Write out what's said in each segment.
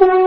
Bye.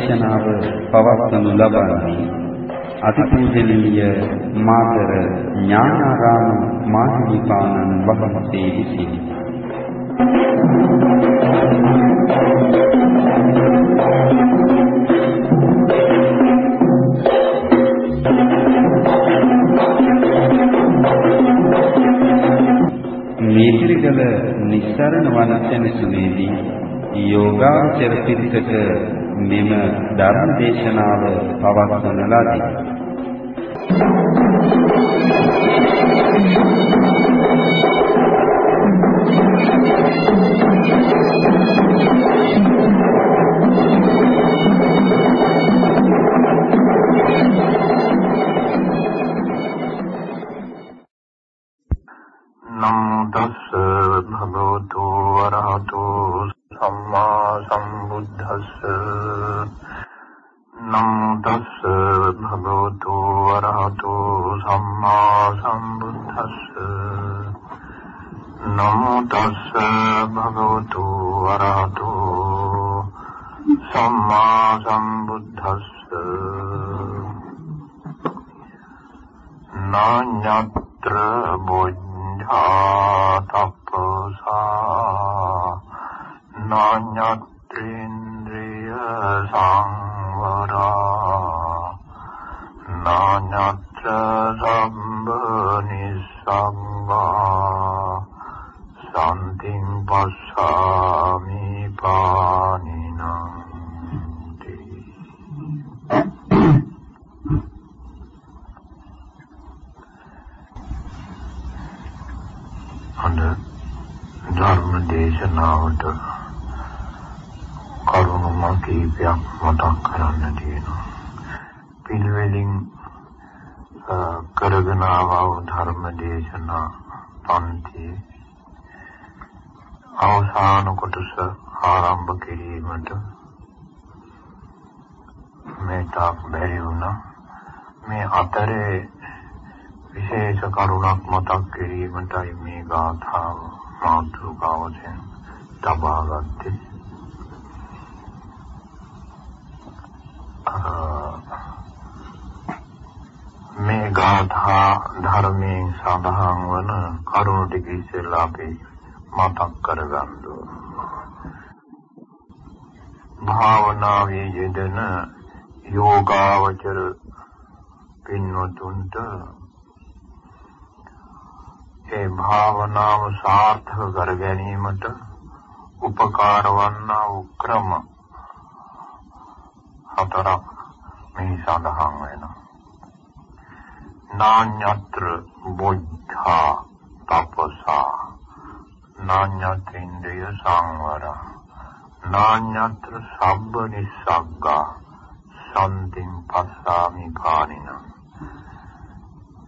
දේශනාව පවත්වනු ලබන්නේ අතිපූජනීය මාතර ඥානාරාම මාහිමිපාණන් වහන්සේ විසිනි. මේතිරිගල නිස්සරණ වනසෙනසුනේදී යෝගාචර පිරිසට මෙම ධර්ම දේශනාව පවත්වන ලදී. මේ ගාථා ධර්මයෙන් සඳහන් වන කරුණු ටික ඉස්සෙල්ලා අපි මතක් කරගන්න භාවනාවේ යෙදෙන යෝගාවචර පින්වතුන්ට ඒ භාවනාව සාර්ථක කර ගැනීමට උපකාර වන්නා උක්‍රම හතරක් මෙහි සඳහන් වෙනවා. නාඤ්‍යත්‍ර බොද්ධා තපසා. නාඤ්‍යත්‍රින්ද්‍රිය සංවර. නාඤ්‍යත්‍ර සබ්බ නිස්සග්ගා. සම්තිං පස්සාමි කානින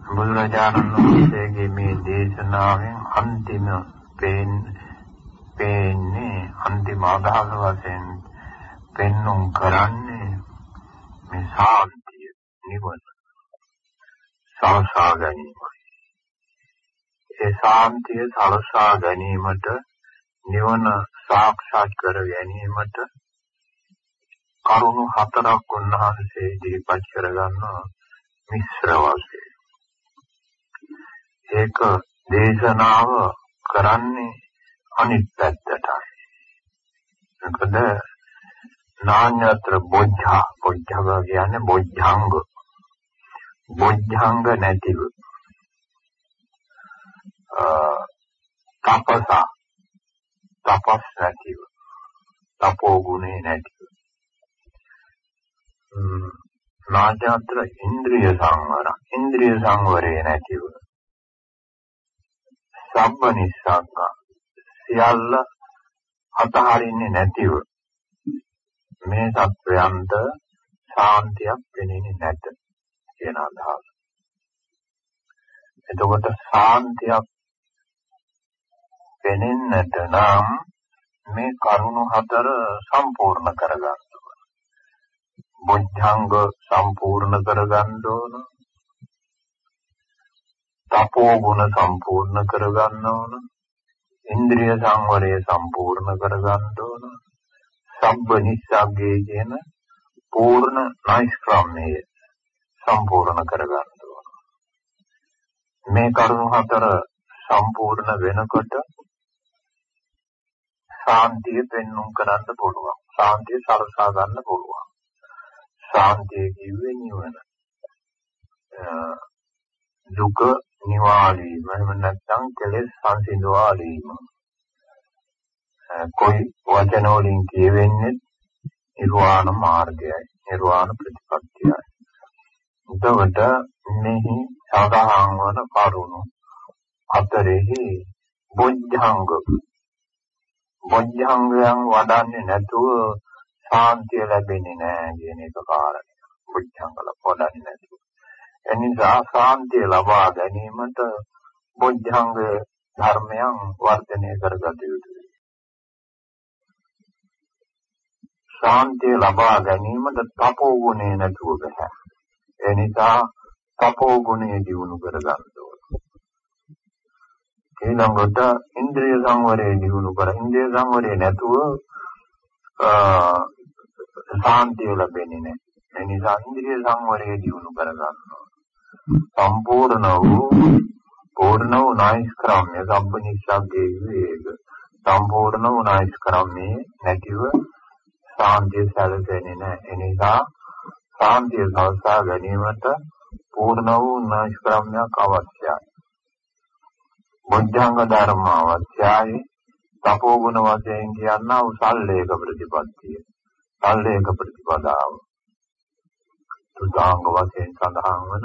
බුදුරජාණන් වහන්සේගේ මේ දේශනාවෙන් අන්තිම පේන්නේ අන්තිම අදහස වශයෙන් පෙන්눔 කරන්නේ මේ සාන්තිය නිවන. සලසා ගැනීමයි. ඒ සාන්තිය සලසා ගැනීමට නිවන සාක්ෂාත් කර ගැනීමට කරුණු හතරක් උන්වහන්සේ ඉදිරිපත් කරගන්නවා මිශ්‍ර වශයෙන්. ඒක දේශනාව කරන්නේ අනිත් පැත්තටයි. මොකද නාඤ්‍යත්‍ර බොජ්ජා බොජ්ජව කියන්නේ බොජ්ජංග බොජ්ජංග නැතිව තපස. තපස් නැතිව තපෝ ගුණේ නැතිව නාජාත්‍ර ඉන්ද්‍රිය සංවර. ඉන්ද්‍රිය සංවරේ නැතිව සම්ම නිස්සග්ග. සියල්ල අතහරින්නේ නැතිව මේ සත්වයන්ට ශාන්තියක් වෙන්නේ නැත. කියන අදහස. එතකොට ශාන්තියක් වෙනෙන්නට නම් මේ කරුණු හතර සම්පූර්ණ කරගන්න ඕන. බොද්ධංග සම්පූර්ණ කරගන්න ඕන. තපෝ ගුණ සම්පූර්ණ කරගන්න ඕන. ඉන්ද්‍රිය සංවරය සම්පූර්ණ කරගන්න ඕන. සබ්බ නිස්සග්ගේ කියන පූර්ණ නෛෂ්ක්‍රම්‍යය සම්පූර්ණ කරගන්න ඕන. මේ කරුණු හතර සම්පූර්ණ වෙනකොට සාන්තිය පෙන්වුම් කරන්න පුළුවන්. සාන්තිය සරසා ගන්න පුළුවන්. සාන්තිය කිව්වේ නිවන. දුක නිවාලීම එහෙම නැත්නම් කෙලෙස් සංසිඳවාලීම. કોઈ වචන වලින් කියවෙන්නේ නිර්වාණ මාර්ගයයි. නිර්වාණ ප්‍රතිපත්තියයි. එතකොට මෙහි සඳහන් වන කරුණු අතරෙහි බොද්ධංග බොද්ධංගයන් වඩන්නේ නැතුව ශාන්තිය ලැබෙන්නේ නැහැ කියන එක කාරණය. බොද්ධංගල වඩන්නේ නැතුව. එනිසා ශාන්තිය ලබා ගැනීමට බොද්ධංග ධර්මයන් වර්ධනය කරගත යුතුයි. ශාන්තිය ලබා ගැනීමට තපෝ ගුණේ නැතුව බෑ. ඒ නිසා තපෝ ගුණය දිනු කරගන්න ඊළඟට ඉන්ද්‍රිය සංවරය දිනු කර ඉන්ද්‍රිය සංවරය නැතුව සාන්තිය ලැබෙන්නේ නැහැ. ඒ නිසා ඉන්ද්‍රිය සංවරය දිනු කර ගන්නවා. සම්පූර්ණ වූ පූර්ණ වූ නායිස්ක්‍රම්‍ය සම්පනිස්සග්ගේ වේග සම්පූර්ණ වූ නායිස්ක්‍රම්‍ය නැතිව සාන්තිය සැලසෙන්නේ නැහැ. ඒ නිසා සාන්තිය සලසා ගැනීමට පූර්ණ වූ නායිස්ක්‍රම්‍යයක් අවශ්‍යයි. බොද්ධංග ධර්ම අවශ්‍යයි. තපෝ ගුණ වශයෙන් කියනවා උසල්ලේක ප්‍රතිපත්තිය. සල්ලේක ප්‍රතිපදාව. තුදාංග වශයෙන් සඳහන් වන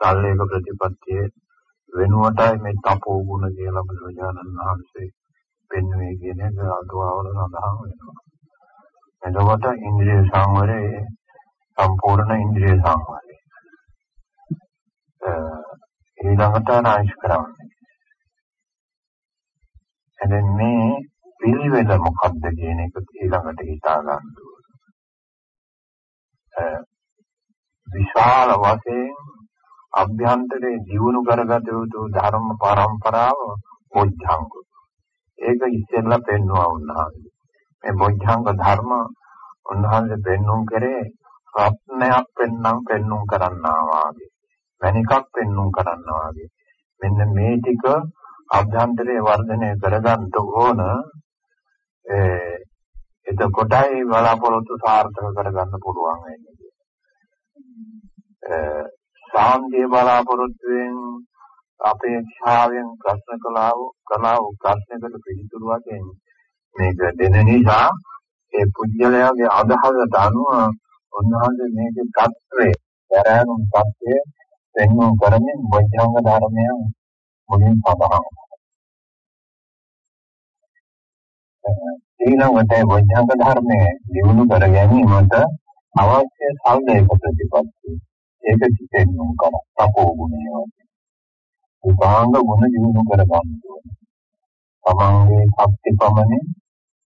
සල්ලේක ප්‍රතිපත්තිය වෙනුවටයි මේ තපෝ ගුණ කියලා බුදුරජාණන් වහන්සේ පෙන්වන්නේ කියන එක අටුවාවල සඳහන් වෙනවා. එතකොට ඉන්ද්‍රිය සංවරයේ සම්පූර්ණ ඉන්ද්‍රිය සංවරය. ඊළඟට නායිස් කරන්නේ එහෙනම් මේ පිළිවෙල මොකක්ද කියන එක ඊළඟට හිතා ගන්න විශාල වශයෙන් අභ්‍යන්තරේ ජීවුණු කරගත යුතු ධර්ම පරම්පරාව බොද්ධංග. ඒක ඉස්සෙල්ලා පෙන්වුවා උන්වහන්සේ. මේ බොද්ධංග ධර්ම උන්වහන්සේ පෙන්වුම් කරේ රත්නයක් පෙන්නම් පෙන්වුම් කරන්නා වාගේ. මණිකක් පෙන්වුම් කරන්නා වාගේ. මෙන්න මේ ටික අභ්‍යන්තරයේ වර්ධනය කරගන්න ඕන ඒ එතකොටයි බලාපොරොත්තු සාර්ථක කරගන්න පුළුවන් වෙන්නේ. ඒ සාන්දිය බලාපොරොත්තුෙන් අපේක්ෂාවෙන් ප්‍රශ්න කළාව කලාව ප්‍රශ්නකට පිළිතුරු වශයෙන් මේක දෙන නිසා ඒ පුජ්‍යලයාගේ අදහසට අනුව උන්වහන්සේ මේකේ தත්ත්වය, දරාණු தත්ත්වය පෙන්වන කරමින් බොද්ධංග ධර්මයන් මුලින් සඳහන් ඊළඟට වෛද්‍යංග ධර්මයේ දිනු කර ගැනීමට අවශ්‍ය සල්ලේක ප්‍රතිපත්තිය. ඒක සිතෙන්නුම් කර තපෝ ගුණය වගේ. උපාංග ගුණ දිනු කර ගන්න ඕනේ. තමන්ගේ ශක්ති පමණින්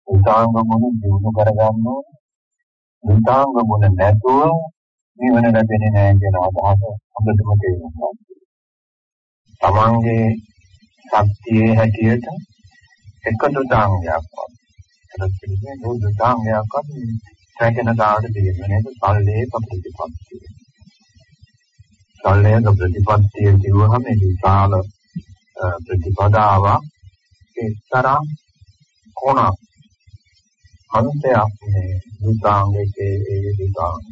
උපාංග ගුණ දිනු කර ගන්න ඕනේ. උපාංග ගුණ නැතුව නිවන ලැබෙන්නේ නැහැ කියන අදහස හොඳටම තේරුම් ගන්න. තමන්ගේ ශක්තියේ හැටියට එකතු දාංගයක්වත් එතන කියන්නේ නෝද දාංගයක්වත් සැකෙන දාට තියෙන නේද? සල්ලේක ප්‍රතිපත්තිය සල්ලේක ප්‍රතිපත්තිය කියවහම මේ විශාල ප්‍රතිපදාව එක්තරා කොනක් අන්තයක් මේ දුතාංගයේ ඒ දුතාංග.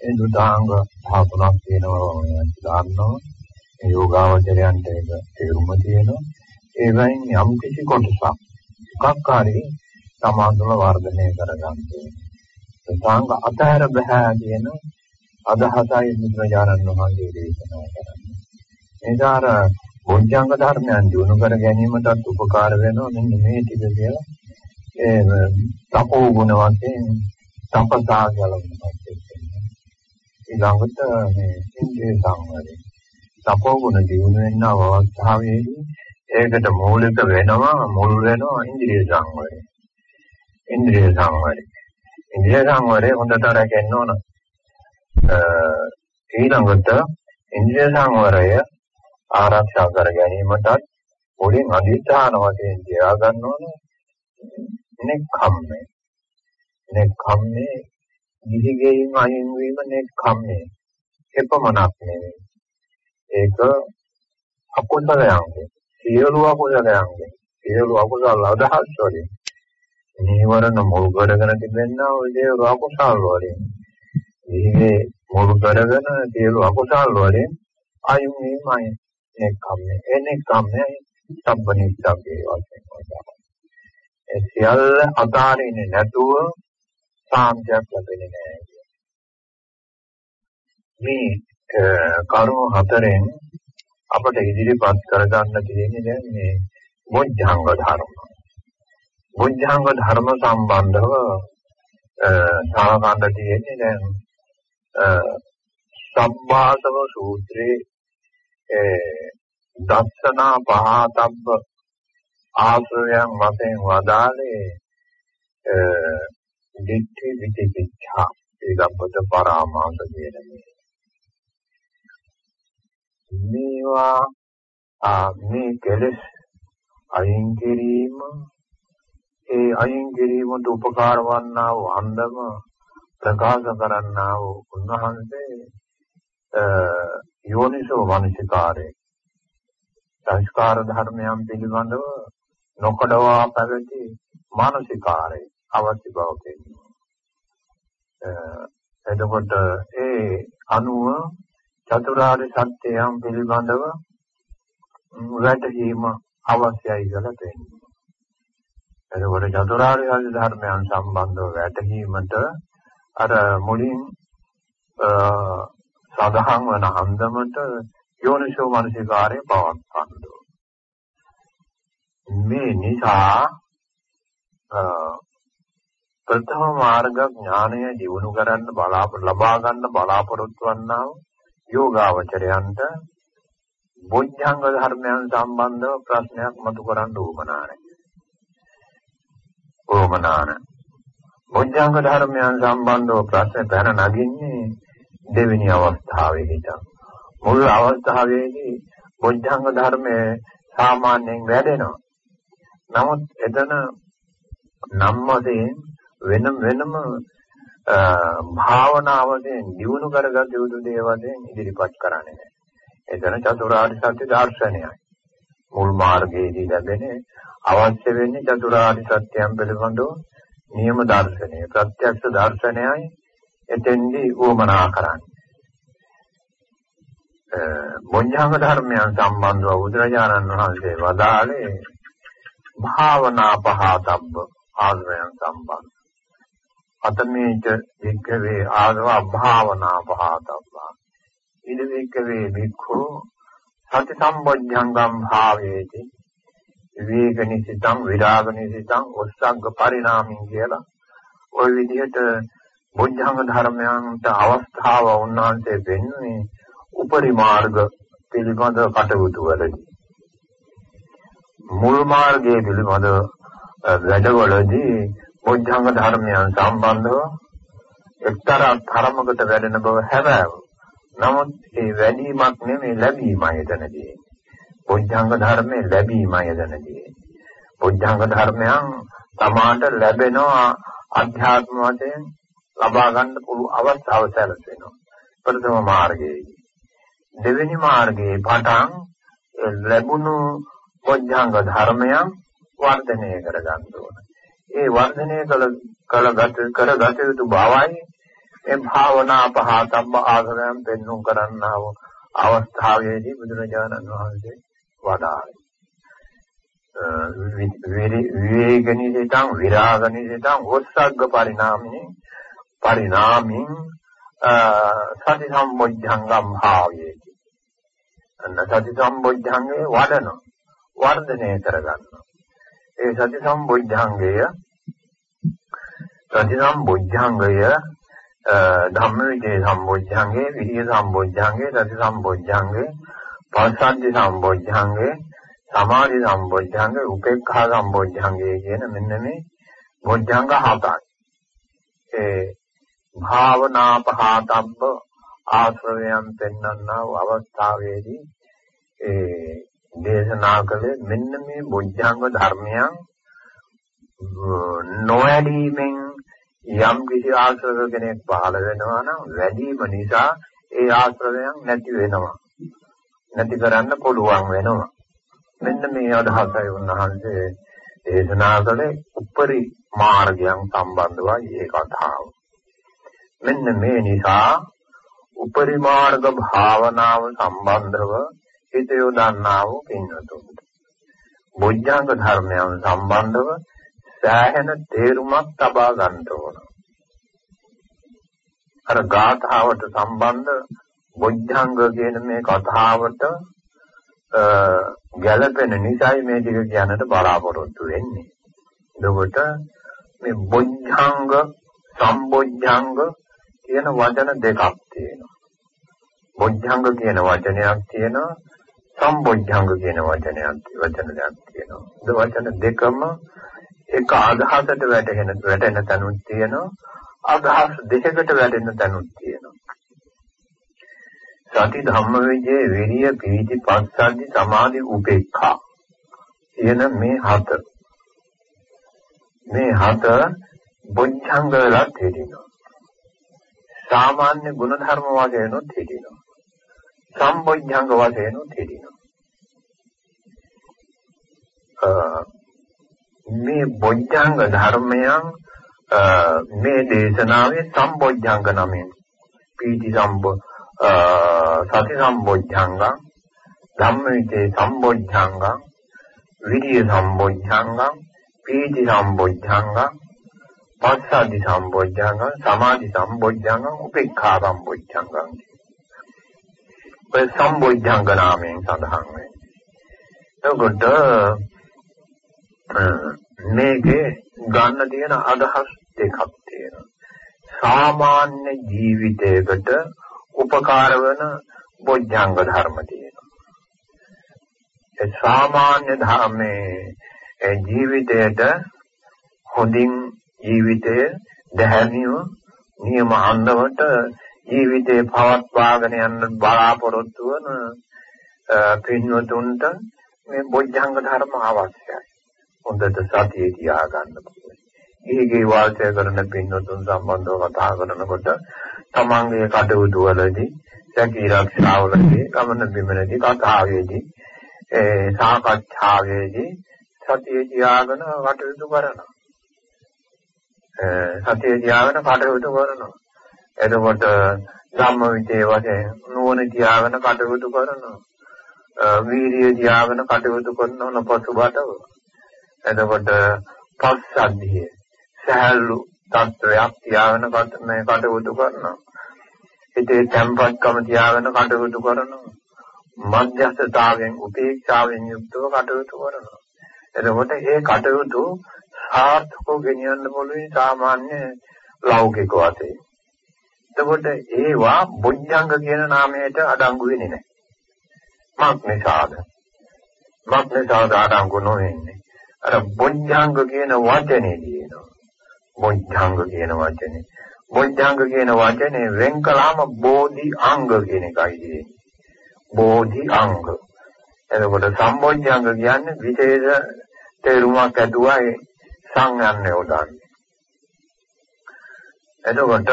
ඒ දුතාංග හතරක් තියෙනවා මම දන්නවා. ඒ යෝගාවචරයන්ට ඒක තේරුම තියෙනවා. ඒ වයින් යම් කිසි කොටසක් එකක් හරි සමාධිව වර්ධනය කරගන්න දුතාංග අතහැර බෑ කියන අදහසයි බුදුරජාණන් වහන්සේ දේශනා කරන්නේ. ඒදාර බොජ්ජංග ධර්මයන් දිනු කර ගැනීමටත් උපකාර වෙනවා මෙන්න මේ ටික කියලා ඒ තපෝ ගුණ වශයෙන් සම්පදා ගලවන්නත් ඊළඟට මේ ඉන්ද්‍රිය සංවරය. තපෝ ගුණ දිනු වෙන අවස්ථාවේදී ඒකට මූලික වෙනවා මුල් වෙනවා ඉන්ද්‍රිය සංවරය. ඉන්ද්‍රිය සංවරය. ඉන්ද්‍රිය සංවරය හොඳට රැකෙන්න ඕන. ඊළඟට ඉන්ද්‍රිය සංවරය ආරක්ෂා කර ගැනීමටත් පොලින් අධිෂ්ඨාන වශයෙන් තියා ගන්න ඕනේ. නෙක්ඛම්මේ නෙක්ඛම්මේ ගිහිගෙයින් අයින් වීම නෙක්ඛම්මේ එපමණක් නෙවෙයි ඒක අකුසලයන්ගේ සියලු අකුසලයන්ගේ සියලු අකුසල අදහස් වලින්. නීවරණ මුල් කරගෙන තිබෙනා ඔය දේ අකුසල් වලින්. ඉහිගේ මුල් කරගෙන සියලු අකුසල් වලින් අයින් වීමයි නෙක්ඛම්මේ එනෙක්ඛම්මේ සම්බනිස්සබ්බේ වශයෙන්. වදාළා ඒ සියල්ල අතාරින්නේ නැතුව සාන්තියක් ලැබෙන්නේ නැහැ මේ කරුණු හතරෙන් අපට ඉදිරිපත් කරගන්න තියෙන්නේ දැන් මේ මොඥාංග ධර්ම. මොඥාංග ධර්ම සම්බන්ධව සාකච්ඡා තියෙන්නේ දැන් සම්භාසව සූත්‍රයේ දස්සනා පහතබ්බ ආශ්‍රයයන් වශයෙන් වදාළේ දිට්ඨි විචිකිච්ඡා. ඒකපත පරාමාස කියන මේ මේවා මේ කෙලෙස් අයින් කිරීම ඒ අයින් කිරීමට උපකාර වන්නා වූ අන්දම ප්‍රකාශ කරන්නා වූ උන්වහන්සේ යෝනිසෝ මනසිකාරේ සංස්කාර ධර්මයන් පිළිබඳව නොකඩවා පැවති මානසිකාරය අවශ්‍ය බව කියනවා. එතකොට ඒ අනුව චතුරාර්ය සත්‍යයන් පිළිබඳව වැටහීම අවශ්‍යයි කියලා තේරෙනවා. එතකොට චතුරාර්ය සත්‍ය ධර්මයන් සම්බන්ධව වැටහීමට අර මුලින් සඳහන් වන අන්දමට යෝනිසෝ මනසිකාරය පවත්වන්න මේ නිසා ප්‍රථම මාර්ග ඥානය දිනු කරන්න බලාපොරොත්තු ලබා ගන්න බලාපොරොත්තු වන්නා යෝගාවචරයන්ට බොද්ධංග ධර්මයන් සම්බන්ධව ප්‍රශ්නයක් මතු කරන්න උවමනා නැහැ. උවමනා නැහැ. බොද්ධංග ධර්මයන් සම්බන්ධව ප්‍රශ්න පැන නගින්නේ දෙවෙනි අවස්ථාවේ හිටන්. මුල් අවස්ථාවේදී බොද්ධංග ධර්මයේ සාමාන්‍යයෙන් වැඩෙනවා. නමුත් එතන නම් වශයෙන් වෙනම වෙනම භාවනාවෙන් දියුණු කරගත යුතු දේවල්ෙන් ඉදිරිපත් කරන්නේ නැහැ. එතන චතුරාර්ය සත්‍ය දර්ශනයයි. මුල් මාර්ගයේදී ලැබෙන අවශ්‍ය වෙන්නේ චතුරාර්ය සත්‍යයන් පිළිබඳව නියම දර්ශනය. ප්‍රත්‍යක්ෂ දර්ශනයයි එතෙන්දී උවමනා කරන්නේ. මොඤ්ඤාංග ධර්මයන් සම්බන්ධව බුදුරජාණන් වහන්සේ වදාළේ භාවනා පහතබ්බ ආගමයන් සම්බන්ධ. අතමේච වික්ඛවේ ආගම භාවනා පහතබ්බා. ඉද වික්ඛවේ වික්ඛෝ සති සම්බොධ්‍යංගම් භාවේති. විවේක නිසිතං විරාග නිසිතං උස්සග්ග පරිණාමින් කියලා ওই විදිහට බොද්ධංග ධර්මයන්ට අවස්ථාව උන්වහන්සේ දෙන්නේ උපරිමාර්ග පිළිබඳ කටයුතු වලදී මුල් මාර්ගයේ පිළිබඳ වැඩවලදී බොද්ධංග ධර්මයන් සම්බන්ධව එක්තරා ධර්මකට වැඩෙන බව හැබෑව. නමුත් ඒ වැඩිමක් නෙමෙයි ලැබීමයි එතනදී. බොද්ධංග ධර්මයේ ලැබීමයි එතනදී. බොද්ධංග ධර්මයන් තමාට ලැබෙනවා අධ්‍යාත්ම වශයෙන් ලබා ගන්න පුළු අවස්ථාව සැලසෙනවා. ප්‍රථම මාර්ගයේදී. දෙවෙනි මාර්ගයේ පටන් ලැබුණු පොඥාංග ධර්මයන් වර්ධනය කර ගන්න ඕන. ඒ වර්ධනය කළ කළගත කරගත යුතු බවයි මේ භාවනා පහතම්ම ආසනයන් පෙන්වුම් කරන්නා වූ අවස්ථාවේදී බුදුරජාණන් වහන්සේ වදාළේ. විවේගනිසිතං විරාගනිසිතං වස්සග්ග පරිණාමින් පරිණාමින් සති සම්බොජ්ජංගම් භාවයේති. අන්න සති සම්බොජ්ජංගේ වඩන වර්ධනය කරගන්නවා. ඒ සති සම්බොජ්ජංගය සති සම්බොජ්ජංගය ධම්මවිදේ සම්බොජ්ජංගේ විරිය සම්බොජ්ජංගේ සති සම්බොජ්ජංගේ පස්සද්ධි සම්බොජ්ජංගේ සමාධි සම්බොජ්ජංගේ උපේක්ඛා සම්බොජ්ජංගේ කියන මෙන්න මේ බොජ්ජංග හතයි. ඒ භාවනා පහතබ්බ ආශ්‍රවයන් පෙන්වන්නා වූ අවස්ථාවේදී ඒ දේශනා කළේ මෙන්න මේ බොජ්ජංග ධර්මයන් නොවැඩීමෙන් යම් කිසි ආශ්‍රව කෙනෙක් පහළ වෙනවා නම් වැඩිම නිසා ඒ ආශ්‍රවයන් නැති වෙනවා. නැති කරන්න පුළුවන් වෙනවා. මෙන්න මේ අදහසයි උන්වහන්සේ දේශනා කළේ උපරි මාර්ගයන් සම්බන්ධවයි ඒ කතාව. මෙන්න මේ නිසා උපරි මාර්ග භාවනාව සම්බන්ධව හිත යොදන්නා වූ පින්වතුන්ට බොජ්ජංග ධර්මයන් සම්බන්ධව සෑහෙන තේරුමක් තබා ගන්න ඕන. අර ගාථාවට සම්බන්ධ බොජ්ජංග කියන මේ කතාවට ගැළපෙන නිසායි මේ ටික කියන්නට බලාපොරොත්තු වෙන්නේ. එතකොට මේ බොජ්ජංග සම්බොජ්ජංග කියන වචන දෙකක් තියෙනවා. බොජ්ජංග කියන වචනයක් තියෙනවා සම්බොජ්ජංග කියන වචනයක් වචන දෙකක් තියෙනවා. ඒ වචන දෙකම එක අදහසට වැටෙන වැටෙන තැනුත් තියෙනවා. අදහස් දෙකකට වැටෙන තැනුත් තියෙනවා. සති ධම්ම විජේ විරිය පීති පස්සද්ධි සමාධි උපේක්ඛා කියන මේ හත මේ හත බොජ්ජංග වලත් හිටිනවා සාමාන්‍ය ගුණ ධර්ම වශයෙන් උත් හිටිනවා සම්බොජ්ජංග වශයෙන් උත් හිටිනවා මේ බොජ්ජංග ධර්මයන් මේ දේශනාවේ සම්බොජ්ජංග නමින්. පීති සම්බොජ්ජ සති සම්බොජ්ජංගං ධම්මවිචේ සම්බොජ්ජංගං විරිය සම්බොජ්ජංගං පීති සම්බොජ්ජංගං පස්සද්ධි සම්බොජ්ජංගං සමාධි සම්බොජ්ජංගං උපේක්ඛා සම්බොජ්ජංගං. ඔය සම්බොජ්ජංග නාමයෙන් සඳහන් වෙන්නේ එතකොට මේකේ ගන්න තියෙන අදහස් දෙකක් තියෙනවා සාමාන්‍ය ජීවිතයකට උපකාර වන බොජ්ජංග ධර්ම තියෙනවා. ඒ සාමාන්‍ය ධර්මයේ ජීවිතයට හොඳින් ජීවිතය දැහැමිව නියම අන්දමට ජීවිතේ පවත්වාගෙන යන්න බලාපොරොත්තු වන පින්වතුන්ට මේ බොජ්ජංග ධර්ම අවශ්‍යයි. හොඳට සතිය තියාගන්න පුළුවන්. ඊගේ වාසය කරන පින්වතුන් සම්බන්ධව කතා කරනකොට තමන්ගේ කටයුතු වලදී සැකී ආරක්ෂාවලදී ගමන බිමනදී කතාවේදී ඒ සාකච්ඡාවේදී සතිය තියාගෙන කටයුතු කරනවා. සතිය තියාගෙන කටයුතු කරනවා. එතකොට ධම්මවිචේ වශයෙන් නුවණ තියාගෙන කටයුතු කරනවා. වීරිය තියාගෙන කටයුතු කරනවා පසුබටව. එතකොට පස්සද්ධිය සහැල්ලු තත්වයක් තියාගෙන මේ කටයුතු කරනවා. හිතේ tempatකම තියාගෙන කටයුතු කරනවා. මධ්‍යස්ථතාවයෙන් උපේක්ෂාවෙන් යුක්තව කටයුතු කරනවා. එතකොට මේ කටයුතු සාර්ථකව ගෙනියන්න පුළුවන් සාමාන්‍ය ලෞකික වශයෙන්. එතකොට ඒවා බොජ්ජංග කියන නාමයට අඩංගු වෙන්නේ නැහැ. මක් නිසාද? මක් නිසාද අඩංගු නොවෙන්නේ? අර බොජ්ජංග කියන වචනේ දිනනවා. බොජ්ජංග කියන වචනේ. බොජ්ජංග කියන වචනේ වෙන් කළාම බෝධි අංග කියන එකයි තියෙන්නේ. බෝධි අංග. එතකොට සම්බොජ්ජංග කියන්නේ විශේෂ තේරුමක් ඇතුවයි සංයන්නේ උදාන්නේ. එතකොට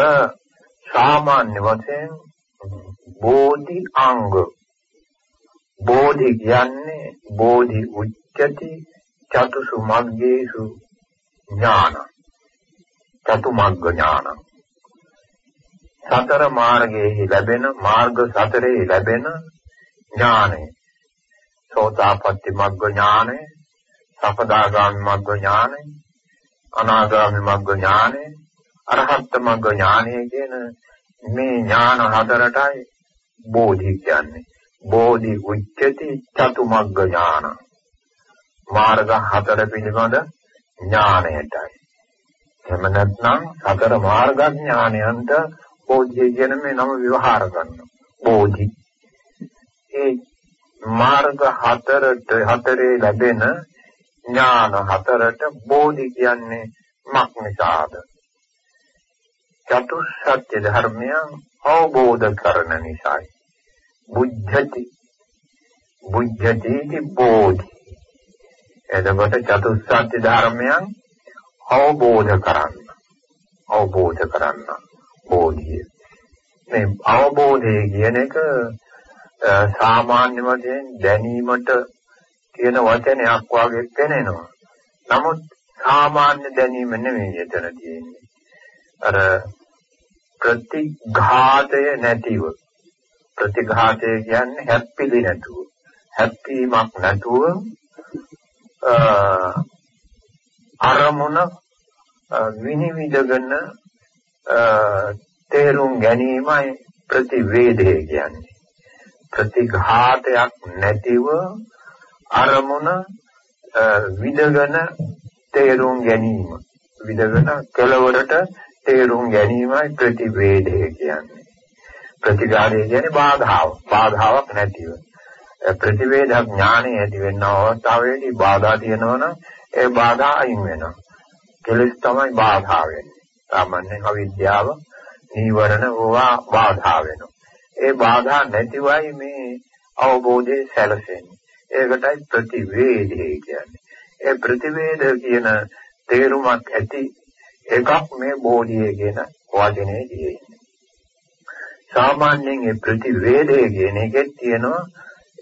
සාමාන්‍ය වශයෙන් බෝධි අංග. බෝධි කියන්නේ බෝධි උච්චති චතුසු මග්ගේසු ඥාන. චතුමග්ග ඥාන. සතර මාර්ගයේ ලැබෙන මාර්ග සතරේ ලැබෙන ඥානය. සෝතාපට්ටි මග්ග ඥානය සකදාගාමි මග්ග ඥානය අනාගාමි මග්ග ඥානය අරහත් මග්ග ඥානය කියන මේ ඥාන හතරටයි බෝධි කියන්නේ. බෝධි උච්චති චතුමග්ග ඥාන. මාර්ග හතර පිළිබඳ ඥානයටයි. එහෙම නැත්නම් සතර මාර්ග ඥානයන්ට බෝධිය කියන මේ නම විවහාර කරනවා. බෝධි. ඒ මාර්ග හතරට හතරේ ලැබෙන ඥාන හතරට බෝධි කියන්නේ මක් නිසාද? චතුස්සත්‍ය ධර්මයන් අවබෝධ කරන නිසායි. බුද්ධති බුද්ධති බෝධි. එතකොට චතුස්සත්‍ය ධර්මයන් අවබෝධ කරන්න. අවබෝධ කරන්න. බෝධිය. මේ අවබෝධය කියන එක සාමාන්‍ය වශයෙන් දැනීමට කියන වචනයක් වාගේ පෙනෙනවා. නමුත් සාමාන්‍ය දැනීම නෙමෙයි එතන තියෙන්නේ. අර ප්‍රතිඝාතය නැතිව. ප්‍රතිඝාතය කියන්නේ හැප්පිලි නැතුව. හැප්පීමක් නැතුව අරමුණ විනිවිදගෙන තේරුම් ගැනීමයි ප්‍රතිවේදය කියන්නේ. ප්‍රතිඝාතයක් නැතිව අරමුණ විදගෙන තේරුම් ගැනීම. විදගෙන කෙලවරට තේරුම් ගැනීමයි ප්‍රතිවේදය කියන්නේ. ප්‍රතිඝාතය කියන්නේ බාධාව බාධාවක් නැතිව. ප්‍රතිවේද ඥානෙ ඇති වෙන අවස්ථාවේදී බාධා තියෙනවනම් ඒ බාධා අයින් වෙනවා. කෙලස් තමයි බාධා වෙන්නේ. සාමාන්‍යයෙන් අවිද්‍යාව නීවරණ ඕවා බාධා වෙනවා. ඒ බාධා නැතිවයි මේ අවබෝධය සැලසෙන්නේ. ඒකටයි ප්‍රතිවේදය කියන්නේ. ඒ ප්‍රතිවේද කියන තේරුමක් ඇති එකක් මේ බෝධිය කියන වචනේ තියෙන්නේ. සාමාන්‍යයෙන් මේ ප්‍රතිවේදය කියන එකේ තියෙනවා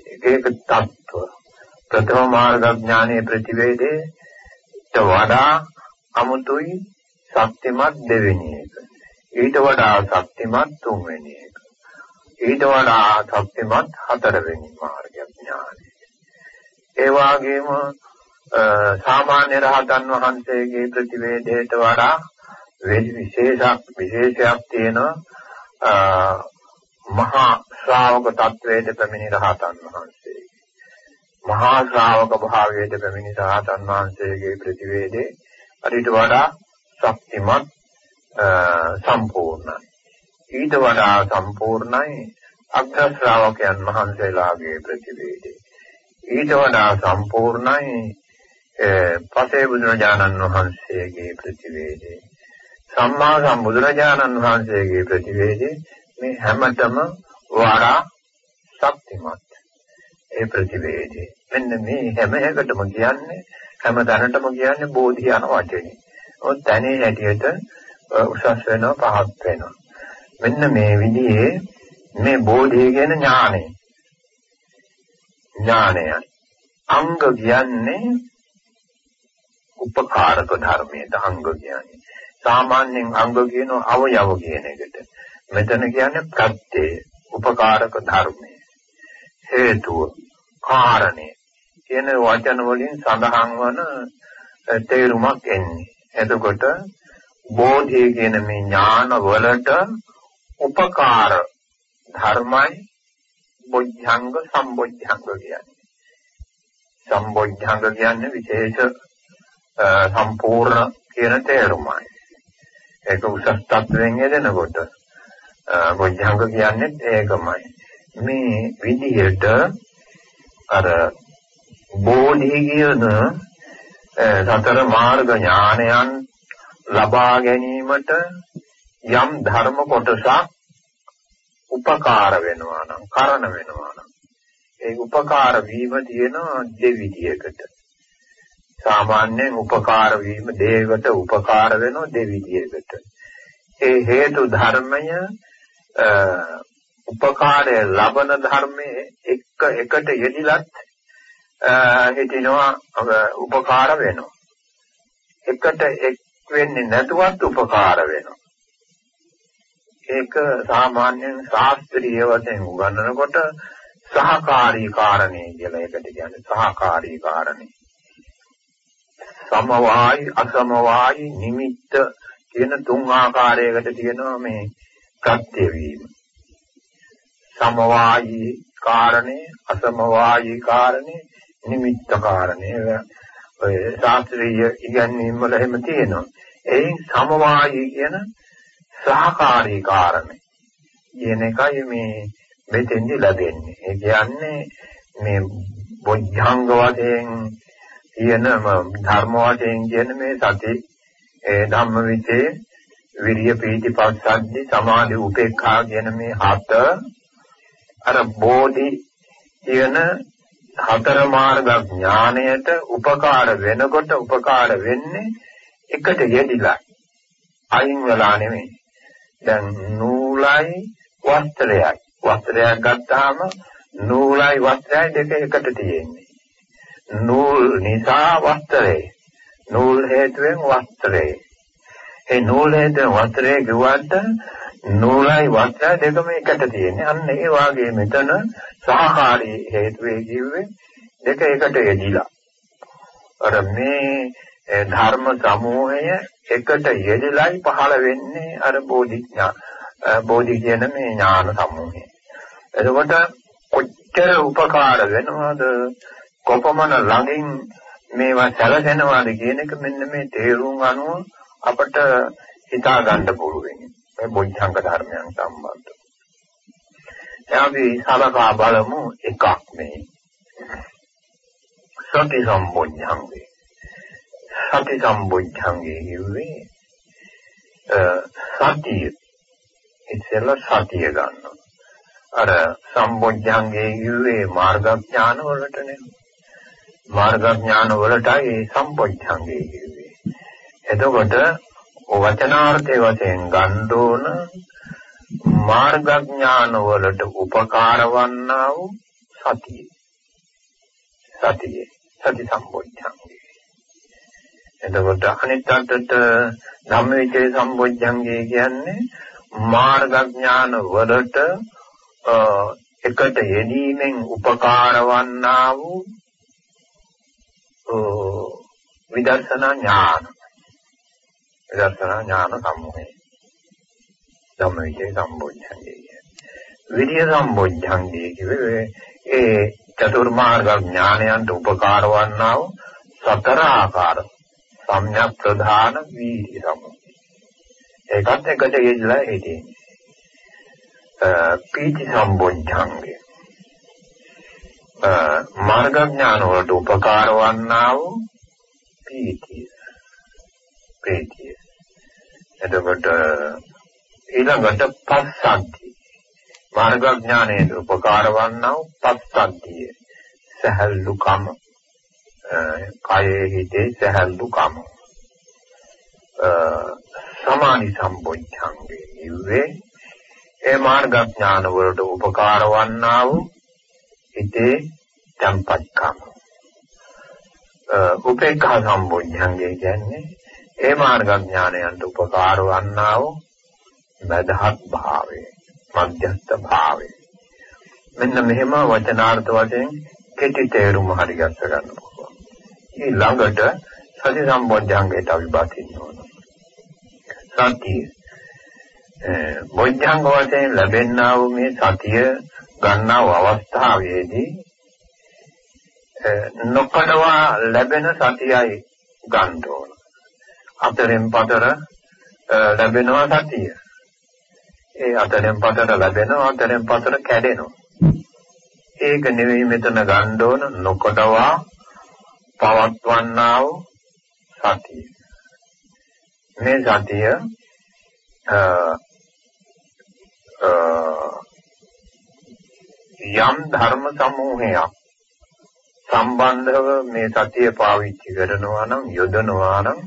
එක එක තත්ත්ව. ප්‍රථම මාර්ග ඥානයේ ප්‍රතිවේදයට වඩා අමුතුයි ශක්තිමත් දෙවෙනි එක. ඊට වඩා ශක්තිමත් තුන්වෙනි එක. ඊට වඩා ශක්තිමත් හතරවෙනි මාර්ග ඥානය. ඒ වගේම සාමාන්‍ය රහතන් වහන්සේගේ ප්‍රතිවේදයට වඩා විශේෂක් විශේෂයක් තියෙන මහා ශ්‍රාවක තත්වයට පැමිණි රහතන් වහන්සේ. මහා ශ්‍රාවක භාවයට පැමිණි රහතන් වහන්සේගේ ප්‍රතිවේදේ අරිට වඩා ශක්තිමත් සම්පූර්ණයි. ඊට වඩා සම්පූර්ණයි අග්‍ර ශ්‍රාවකයන් වහන්සේලාගේ ප්‍රතිවේදය. ඊට වඩා සම්පූර්ණයි පසේ බුදුරජාණන් වහන්සේගේ ප්‍රතිවේදය. සම්මා සම්බුදුරජාණන් වහන්සේගේ ප්‍රතිවේදය මේ හැමතෙම වඩා ශක්තිමත්. ඒ ප්‍රතිවේදය. මෙන්න මේ හැම එකටම කියන්නේ හැම දැනටම කියන්නේ බෝධි යන වචනේ. ඔත් තැනේ හැටියට උසස් වෙනවා පහත් වෙනවා. මෙන්න මේ විදිහේ මේ බෝධිය කියන ඥානය. ඥානයයි. අංග කියන්නේ උපකාරක ධර්මයට අංග කියන්නේ. සාමාන්‍යයෙන් අංග කියන අවයව කියන එකට. මෙතන කියන්නේ ප්‍රත්‍යය, උපකාරක ධර්මය. හේතුව, කාරණය කියන වචන වලින් සඳහන් වන තේරුමක් එන්නේ. එතකොට බෝධිය කියන මේ ඥාන වලට උපකාර ධර්මයි බොද්ධංග සම්බොද්ධංග කියන්නේ. සම්බොද්ධංග කියන්නේ විශේෂ සම්පූර්ණ කියන තේරුමයි. ඒක උසස් තත්වයෙන් යෙදෙනකොට බොද්ධංග කියන්නේ ඒකමයි. මේ විදිහට අර බෝධි කියන සතර මාර්ග ඥානයන් ලබා ගැනීමට යම් ධර්ම කොටසක් උපකාර වෙනවා නම් කරණ වෙනවා නම් ඒ උපකාර වීම තියෙන දෙවිදියකට සාමාන්‍යයෙන් උපකාර වීම දේවට උපකාර වෙන දෙවිදියකට ඒ හේතු ධර්මය උපකාරය ලබන ධර්මයේ එක එකට යෙදිලත් හිටිනවා උපකාර වෙනවා එකට එක් වෙන්නේ නැතුවත් උපකාර වෙනවා. ඒක සාමාන්‍යයෙන් ශාස්ත්‍රීය වශයෙන් උගන්වනකොට සහකාරී කාරණේ කියලා ඒකට කියන්නේ සහකාරී කාරණේ. සමවායි අසමවායි නිමිත්ත කියන තුන් ආකාරයකට තියෙනවා මේ ප්‍රත්‍ය වීම. සමවායි කාරණේ අසමවායි කාරණේ නිමිත්ත කාරණේ ඔය ශාස්ත්‍රීය ඉගැන්වීම් වල එහෙම තියෙනවා. ඒ සමවායි කියන සහකාරී කාරණේ. කියන එකයි මේ මෙතෙන්දි ලැබෙන්නේ. ඒ කියන්නේ මේ බොජ්ජංග වශයෙන් කියන ධර්ම වශයෙන් කියන මේ සති ඒ ධම්මවිචේ විරිය පීති පස්සද්ධි සමාධි උපේක්ඛා කියන මේ හත අර බෝධි කියන හතර මාර්ග ඥාණයට උපකාර වෙනකොට උපකාර වෙන්නේ එකට යෙදිලා. අයින් වෙලා නෙමෙයි. දැන් නූලයි වස්ත්‍රයයි. වස්ත්‍රයක් ගත්තාම නූලයි වස්ත්‍රයයි දෙක එකට තියෙන්නේ. නූල් නිසා වස්ත්‍රේ නූල් හේතුවෙන් වස්ත්‍රේ ඒ නූල් හේතුවෙන් වස්ත්‍රේ ගුවන්ට නූලයි වස්ත්‍රය දෙකම එකට තියෙන්නේ. අන්න ඒ වාගේ මෙතන සහකාරී හේතුවේ කිව්වේ දෙක එකට යෙදිලා. අර මේ ධර්ම සමූහය එකට යෙදලයි පහළ වෙන්නේ අර බෝධි ඥාන බෝධි කියන මේ ඥාන සමූහය. එතකොට කොච්චර උපකාර වෙනවද? කොපමණ ළඟින් මේවා සැලසෙනවද කියන එක මෙන්න මේ තේරුම් අනුව අපට හිතා ගන්න පුළුවන්. මේ බොද්ධංග ධර්මයන් සම්බන්ධව. දැන් අපි සලකා බලමු එකක් මේ සති සම්බොද්ධංගේ. සති සම්බොද්ධංගේ කියුවේ සතිය ඉතින්ලා සතිය ගන්නවා. අර සම්බොද්ධංගේ කියුවේ මාර්ගඥාන වලටනේ. මාර්ගඥාන වලටයි සම්බොද්ධංගේ කියුවේ. එතකොට වචනාර්ථයේ වශයෙන් ගන්න ඕන මාර්ගඥාන වලට උපකාර වන්නා වූ සතිය. සතිය සති සම්බොධ්‍යංගේ. එතකොට අනිත් අතට ධම්මවිචේ සම්බොධ්‍යංගේ කියන්නේ මාර්ගඥාන වලට එකට යෙදීමෙන් උපකාර වන්නා වූ විදර්ශනා ඥාන විදර්ශනා ඥාන සම්මෝහය ධම්මවිචේ සම්බොධ්‍යංගේ විරිය සම්බොධ්‍යංගේ කිව්වේ ඒ චතුර්මාර්ග ඥානයන්ට උපකාර වන්නා වූ සතර ආකාර සම්‍යක් ප්‍රධාන වීර්ය සම්මුතිය. ඒකත් එකට යෙදලා හිටින්නේ. පීති සම්බොධ්‍යංගය. මාර්ග ඥාන වලට උපකාර වන්නා වූ පීතිය. පීතිය. එතකොට ඊළඟට පස්සද්ධි. මාර්ග ඥානයේ උපකාර වන්නා වූ පස්සද්ධිය. සහල්ලුකම. කයේ හිතේ සහල්ලුකම. සමානි සම්බොධ්‍යංගේ ඉවේ ඒ මාර්ග ඥාන වලට උපකාර වන්නා වූ හිතේ tempatකම. උපේක්ඛා සම්බොධ්‍යංගේ කියන්නේ ඒ මාර්ග ඥානයන්ට උපකාර වන්නා වූ මදහත් භාවය මධ්‍යස්ථ භාවය. මෙන්න මෙහෙම වචනාර්ථ වශයෙන් කෙටි තේරුම හරි ගන්න ගන්න පුළුවන්. ඊළඟට සති සම්බොධ්‍යංගයට අපි බාතින්න ඕන. සතිය. බොධ්‍යංග වශයෙන් ලැබෙනා වූ මේ සතිය ගන්නා වූ අවස්ථාවේදී නොකඩවා ලැබෙන සතියයි ගන්න ඕන අතරින් පතර ලැබෙනවා සතිය. ඒ අතරින් පතර ලැබෙනවා අතරින් පතර කැඩෙනවා. ඒක නෙවෙයි මෙතන ගන්න ඕන නොකොඩවා පවත්වන්නා වූ සතිය. මේ සතිය යම් ධර්ම සමූහයක් සම්බන්ධව මේ සතිය පාවිච්චි කරනවා නම් යොදනවා නම්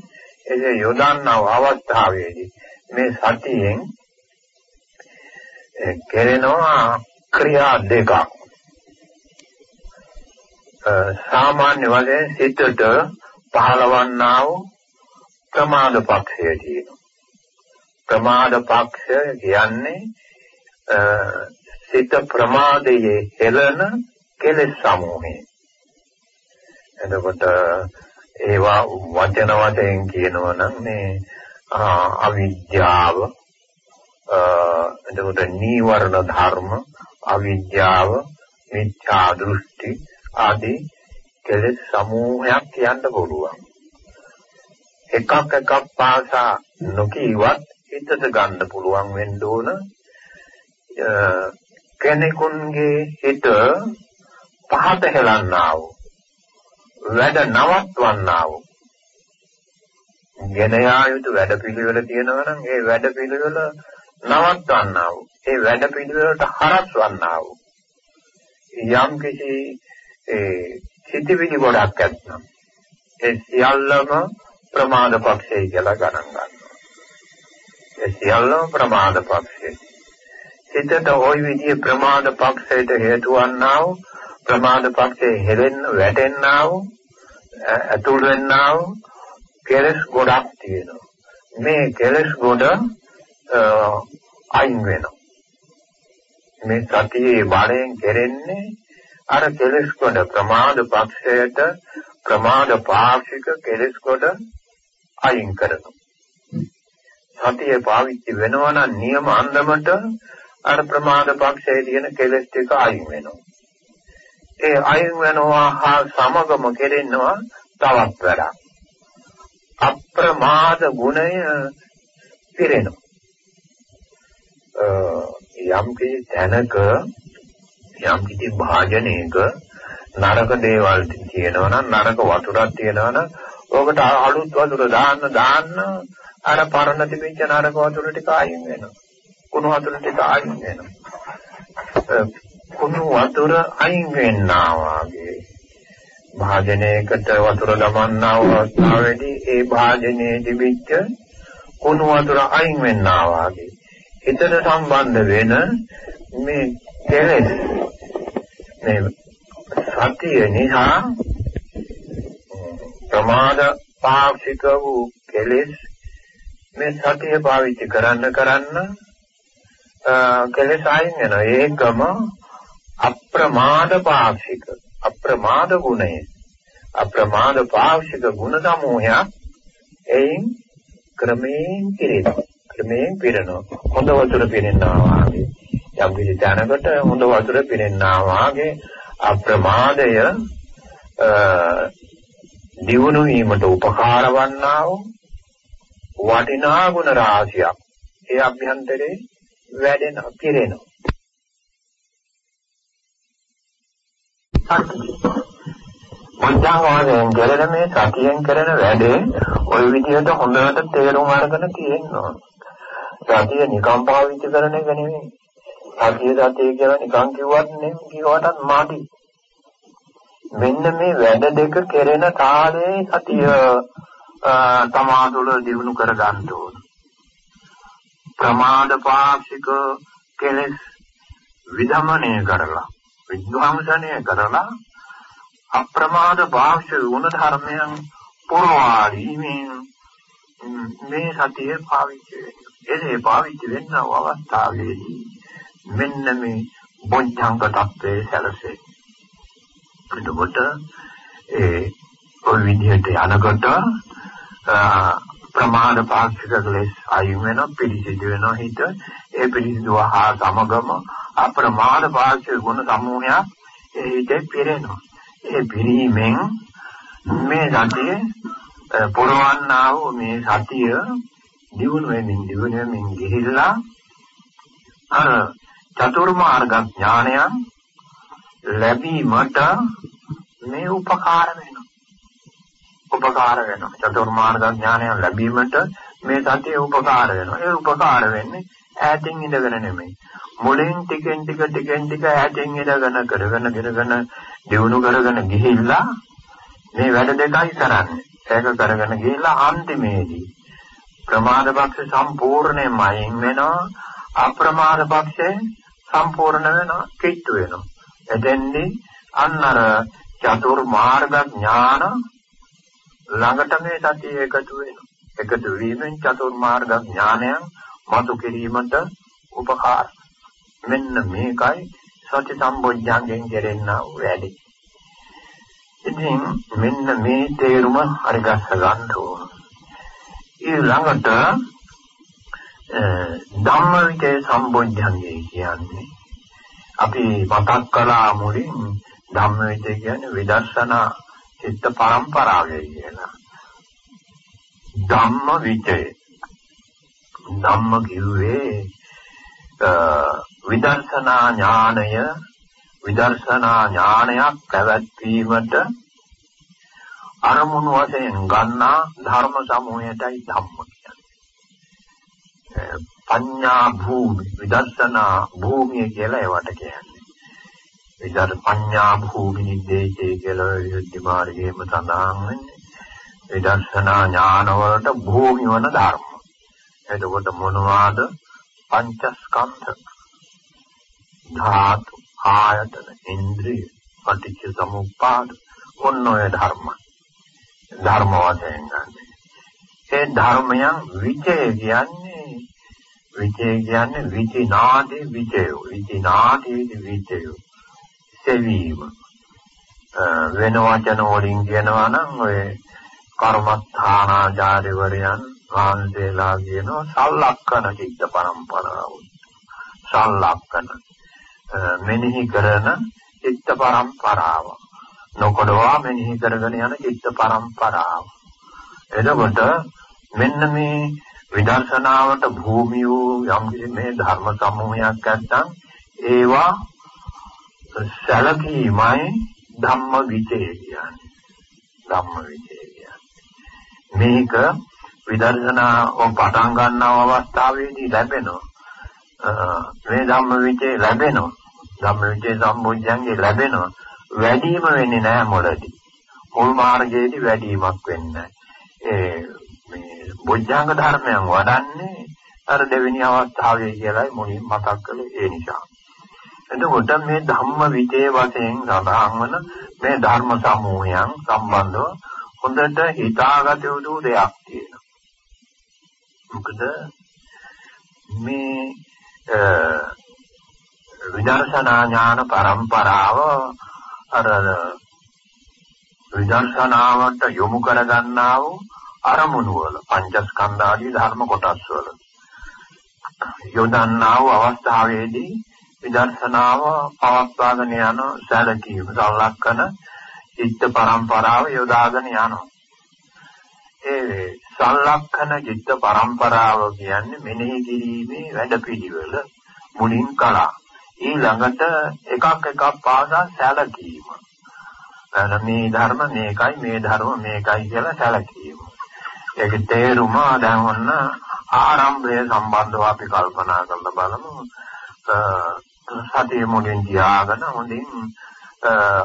ඒ යොදන්නව අවස්ථාවේදී මේ සතියෙන් කෙරෙනවා ක්‍රියා දෙකක් සාමාන්‍ය වශයෙන් සිතට පහළවන්නා වූ ප්‍රමාද පක්ෂය තියෙනවා. ප්‍රමාද පක්ෂය කියන්නේ සිත ප්‍රමාදයේ හෙළන කෙලෙස් සමූහය. එතකොට ඒවා වචන වශයෙන් කියනවා නම් මේ අවිද්‍යාව එතකොට නීවරණ ධර්ම අවිද්‍යාව මිත්‍යා දෘෂ්ටි ආදී කෙලෙස් සමූහයක් කියන්න පුළුවන් එකක් එකක් පාසා නොකියවත් හිතට ගන්න පුළුවන් වෙන්න ඕන කෙනෙකුන්ගේ හිත පහත හෙලන්නා වූ වැඩ නවත්වන්නා වූ ගෙන යා යුතු වැඩ පිළිවෙල තියෙනවා නම් ඒ වැඩ පිළිවෙල නවත්වන්නා වූ ඒ වැඩ පිළිවෙලට හරස්වන්නා වූ යම් කිසි ඒ සිටිවිලි ගොඩක් ඇත්නම් ඒ සියල්ලම ප්‍රමාද පක්ෂය කියලා ගණන් ගන්නවා. ඒ සියල්ලම ප්‍රමාද පක්ෂය සිතට ওই විදිහේ ප්‍රමාද පක්ෂයට හේතු වන්නා වූ ප්‍රමාද පක්ෂයේ හෙලෙන්න වැටෙන්නා වූ අතුල් වෙන්නා වූ කෙලස් ගොඩක් තියෙනවා. මේ කෙලස් ගොඩ අයින් වෙනවා. මේ සතියේ බලයෙන් කෙරෙන්නේ අර කෙලස් ගොඩ ප්‍රමාද පක්ෂයට ප්‍රමාද පාක්ෂික කෙලස් ගොඩ අයින් කරනවා. සතියේ පාවිච්චි වෙනවා නම් නියම අන්දමට අර ප්‍රමාද පක්ෂයේ තියෙන කෙලස් ටික අයින් වෙනවා. ඒ අයින් වෙනවා හා සමගම කෙරෙනවා තවත් වැඩක්. අප්‍රමාද ගුණය පිරෙනවා. යම් කිසි තැනක යම් කිසි භාජනයක නරක දේවල් තියෙනවා නම් නරක වතුරක් තියෙනවා නම් ඕකට අලුත් වතුර දාන්න දාන්න අර පරණ තිබිච්ච නරක වතුර ටික අයින් වෙනවා. කුණු වතුර ටික අයින් වෙනවා. කුණු වතුර අයින් වෙන්නා වාගේ භාජනයකට වතුර ගමන්නා වූ අවස්ථාවේදී ඒ භාජනයේ තිබිච්ච කුණු වතුර අයින් වෙන්නා වාගේ හිතට සම්බන්ධ වෙන මේ කෙලෙස් මේ සතිය නිසා ප්‍රමාද පාක්ෂික වූ කෙලෙස් මේ සතිය පාවිච්චි කරන්න කරන්න කෙලෙස් අයින් වෙනවා. ඒකම අප්‍රමාද පාක්ෂික අප්‍රමාද ගුණය. අප්‍රමාද පාක්ෂික ගුණ සමූහයක් එයින් ක්‍රමයෙන් පිරෙනවා ක්‍රමයෙන් පිරෙනවා. හොඳ වතුර පිරෙනවා වාගේ. යම් කිසි තැනකට හොඳ වතුර පිරෙනවා වාගේ අප්‍රමාදය දියුණු වීමට උපකාර වන්නා වූ වටිනා ගුණ රාශියක්. ඒ අභ්‍යන්තරේ වැඩෙන පිරෙනවා උද්දාවාදයෙන් කරන මේ සතියෙන් කරන වැඩේ ওই විදිහට හොඳට තේරුම් අරගෙන තියෙනවා. සතිය නිකම් පාවිච්චි කරන එක නෙමෙයි. සතිය සතිය කියලා නිකම් කිව්වත් නෙමෙයි කිව්වටත් මාටි. මෙන්න මේ වැඩ දෙක කෙරෙන කාලේ සතිය තමාතුල දිනු කර ගන්න ඕන. ප්‍රමාද පාක්ෂික කෙලෙස් විදමනය කරලා විද්වාංශනය කරලා අප්‍රමාද භාෂ්‍ය ගුණ ධර්මයන් පුරවාදීමෙන් මේ සතිය පාවිච්චි වෙනවා. එසේ පාවිච්චි වෙන අවස්ථාවේදී මෙන්න මේ බොද්ධංග tattve සැලසේ. එතකොට ඒ ඔය විදිහට යනකොට ප්‍රමාද පාක්ෂික ක්ලේශ අයින් වෙනවා පිළිසිදු වෙනවා හිත. ඒ පිළිසිදුව හා සමගම අප්‍රමාද පාක්ෂික ගුණ සමූහයක් ඒ හිතේ පිරෙනවා. ඒ පිරීමෙන් මේ සතිය පුරවන්නා වූ මේ සතිය දියුණු වෙමින් දියුණු වෙමින් ගිහිල්ලා අර චතුර්මාර්ග ඥානයන් ලැබීමට මේ උපකාර වෙනවා. උපකාර වෙනවා චතුර්මාර්ග ඥානයන් ලැබීමට මේ සතිය උපකාර වෙනවා ඒ උපකාර වෙන්නේ ඈතින් ඉඳගෙන නෙමෙයි මුලින් ටිකෙන් ටික ටිකෙන් ටික ඈතින් ඉඳගෙන කරගෙන කරගෙන දිනු කරගෙන ගිහිල්ලා මේ වැඩ දෙකයි කරන්නේ. ඒක කරගෙන ගිහිල්ලා අන්තිමේදී ප්‍රමාද පක්ෂ සම්පූර්ණයෙන්ම අයින් වෙනවා. අප්‍රමාද පක්ෂේ සම්පූර්ණ වෙනවා, කිට්ටු වෙනවා. එතෙන්දී අන්නර චතුර් මාර්ග ඥාන ළඟට මේ සතිය එකතු වෙනවා. එකතු වීමෙන් චතුර්මාර්ග ඥානයන් මතු කිරීමට උපකාර. මෙන්න මේකයි සති සම්බොජ්ජංගෙන් කෙරෙනා වැඩි. ඉතින් මෙන්න මේ තේරුම හරිගස්ස ගන්න ඕන. ඊළඟට ධම්මවිචේ සම්බොජ්ජංගේ කියන්නේ අපි මතක් කළා මුලින් ධම්මවිචේ කියන්නේ විදර්ශනා චිත්ත පරම්පරාවයි කියලා. ධම්ම විචේ ධම්ම කිව්වේ විදර්ශනා ඥානය විදර්ශනා ඥානයක් පැවැත්වීමට අරමුණු වශයෙන් ගන්නා ධර්ම සමූහයටයි ධම්ම කියන්නේ. පඤ්ඤා භූමි විදර්ශනා භූමිය කියලා ඒවට කියන්නේ. විදර් පඤ්ඤා භූමි නිදේශය කියලා විසුද්ධි මාර්ගයේම සඳහන් වෙන්නේ. විදර්ශනා ඥාන වලට භූමි වන ධර්ම. එතකොට මොනවාද? පංචස්කන්ධ ධාතු ආයතන ඉන්ද්‍රිය පටිච්ච සමුප්පාද ඔන්න ඔය ධර්ම ධර්ම වශයෙන් ගන්න. ඒ ධර්මයන් විචය කියන්නේ විචය කියන්නේ විචිනාදී විචය විචිනාදී විචය සෙවීම. වෙන වචන වලින් කියනවා නම් ඔය කර්මස්ථානාචාර්යවරයන් වහන්සේලා කියනවා සල්ලක්කන චිත්ත පරම්පරාව. සල්ලක්කන. මෙනෙහි කරන චිත්ත පරම්පරාව. නොකොඩවා මෙනෙහි කරගෙන යන චිත්ත පරම්පරාව. එතකොට මෙන්න මේ විදර්ශනාවට භූමිය වූ යම් මේ ධර්ම සමූහයක් නැත්නම් ඒවා සැලකීමයි ධම්ම විචේ කියන්නේ. ධම්ම විචේ කියන්නේ. මේක විදර්ශනාව පටන් ගන්නව අවස්ථාවේදී ලැබෙනවා. මේ ධම්ම විචේ ලැබෙනවා. ධම්ම විචේ සම්බුද්ධංගේ ලැබෙනවා. වැඩිම වෙන්නේ නැහැ මොළදී. මුල් මාර්ගයේදී වැඩිමක් වෙන්නේ ඒ මේ බොජ්ජංග ධර්මයන් වඩන්නේ අර දෙවෙනි අවස්ථාවේ කියලායි මුලින් මතක් කළේ. ඒ නිසා. එතකොට මේ ධම්ම විචේ වශයෙන් සඳහන් වන මේ ධර්ම සමූහයන් සම්බන්ධව හොඳට හිතාගත යුතු දෙයක් තියෙනවා. මොකද මේ විදර්ශනා ඥාන පරම්පරාව අර විදර්ශනාවට යොමු කරගන්නා වූ අරමුණු වල පංචස්කන්ධ ආදී ධර්ම කොටස් වල යොදන්නා වූ අවස්ථාවේදී විදර්ශනාව පවත්වාගෙන යන සැලකීම සලක්කන චිත්ත පරම්පරාව යොදාගෙන යනවා ඒ සලක්කන චිත්ත පරම්පරාව කියන්නේ මෙනෙහි කිරීමේ වැඩපිළිවෙල මුලින් කළා ඊළඟට එකක් එකක් පාසා සැලකීම. මේ ධර්ම මේකයි මේ ධර්ම මේකයි කියලා සැලකීම. ඒක තේරුම දැන් ඔන්න ආරම්භය සම්බන්ධව අපි කල්පනා කරලා බලමු. සතිය මුලින් තියාගෙන හොඳින්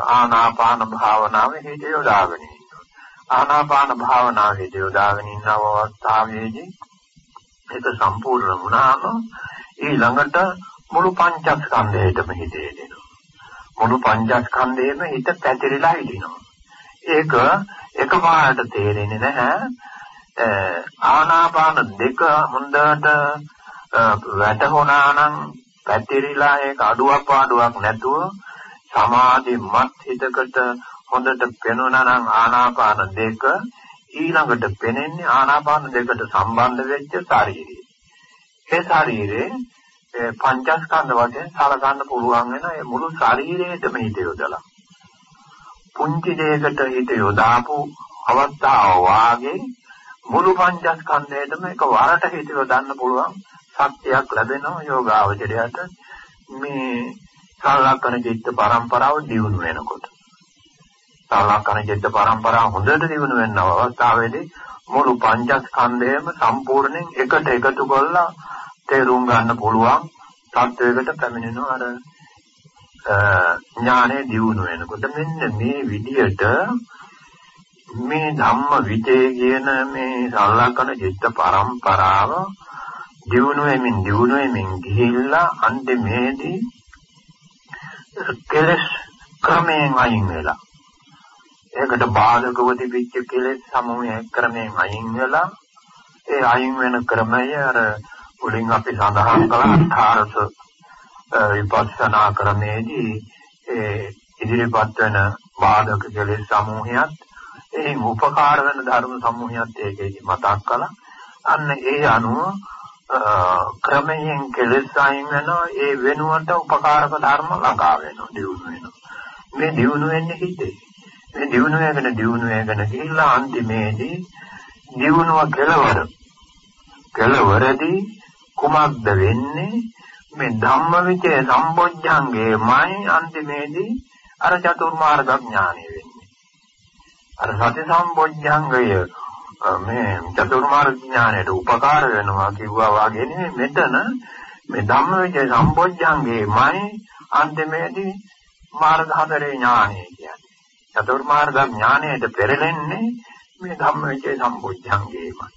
ආනාපාන භාවනාවේ හිත යොදාගෙන ඉන්නවා. ආනාපාන භාවනාවේ හිත යොදාගෙන ඉන්න අවස්ථාවේදී ඒක සම්පූර්ණ වුණාම ඊළඟට මුළු පංචස්කන්ධයටම හිතේ දෙනවා. මුළු පංචස්කන්ධයේම හිත පැතිරිලා හිටිනවා. ඒක එකපාරට තේරෙන්නේ නැහැ. ආනාපාන දෙක හොඳට වැටහුණා නම් පැතිරිලා ඒක අඩුවක් පාඩුවක් නැතුව සමාධිමත් හිතකට හොඳට පෙනුණා නම් ආනාපාන දෙක ඊළඟට පෙනෙන්නේ ආනාපාන දෙකට සම්බන්ධ වෙච්ච ශරීරය. ඒ ශරීරේ පංචස්කන්ධ වශයෙන් සලකන්න පුළුවන් වෙන ඒ මුළු ශරීරයේම හිත යොදලා පුංචි දෙයකට හිත යොදාපු අවස්ථාව වාගේ මුළු පංචස්කන්ධයටම එක වරට හිත යොදන්න පුළුවන් ශක්තියක් ලැබෙනවා යෝගාවචරයට. මේ සලකන චිත්ත පරම්පරාව දියුණු වෙනකොට. සලකන චිත්ත පරම්පරාව හොඳට දියුණු වෙන අවස්ථාවේදී මුළු පංචස්කන්ධයම සම්පූර්ණයෙන් එකට එකතු කරලා තේරුම් ගන්න පුළුවන් තත්වයකට පැමිණෙනවා අර ඥානෙ දියුණු වෙනකොට. මෙන්න මේ විදියට මේ ධම්ම විතේ කියන මේ සල්ලාකන චිත්ත පරම්පරාව දියුණු වෙමින් දියුණු වෙමින් ගිහිල්ලා අන්තිමේදී කෙලස් ක්‍රමයෙන් අයින් වෙලා ඒකට බාධකව තිබිච්ච කෙලෙස් සමූහය ක්‍රමයෙන් අයින් වෙලා ඒ අයින් වෙන ක්‍රමය අර මුලින් අපි සඳහන් කළා අට්ඨාරස විපස්සනා ක්‍රමයේදී ඒ ඉදිරිපත් වෙන බාධක කෙලෙස් සමූහයත් එයින් උපකාර වෙන ධර්ම සමූහයත් ඒකෙදි මතක් කළා. අන්න ඒ අනුව ක්‍රමයෙන් කෙලෙස් අයින් වෙනවා ඒ වෙනුවට උපකාරක ධර්ම ළඟා වෙනවා දියුණු වෙනවා. මේ දියුණු වෙන්නේ හිතේ. මේ දියුණු වෙගෙන දියුණු වෙගෙන ගිහිල්ලා අන්තිමේදී දියුණුව කෙලවර කෙලවරදී කුමක්ද වෙන්නේ මේ ධම්මවිචේ සම්බොජ්ජංගේමයි අන්තිමේදී අර චතුර්මාර්ග ඥානෙ වෙන්නේ අර සති සම්බොජ්ජංගය මේ චතුර්මාර්ග ඥානයට උපකාර වෙනවා කිව්වා වගේ නෙමෙයි මෙතන මේ ධම්මවිචේ සම්බොජ්ජංගේමයි අන්තිමේදී මාර්ග හතරේ ඥානෙ කියන්නේ චතුර්මාර්ග ඥානයට පෙරලෙන්නේ මේ ධම්මවිචේ සම්බොජ්ජංගේමයි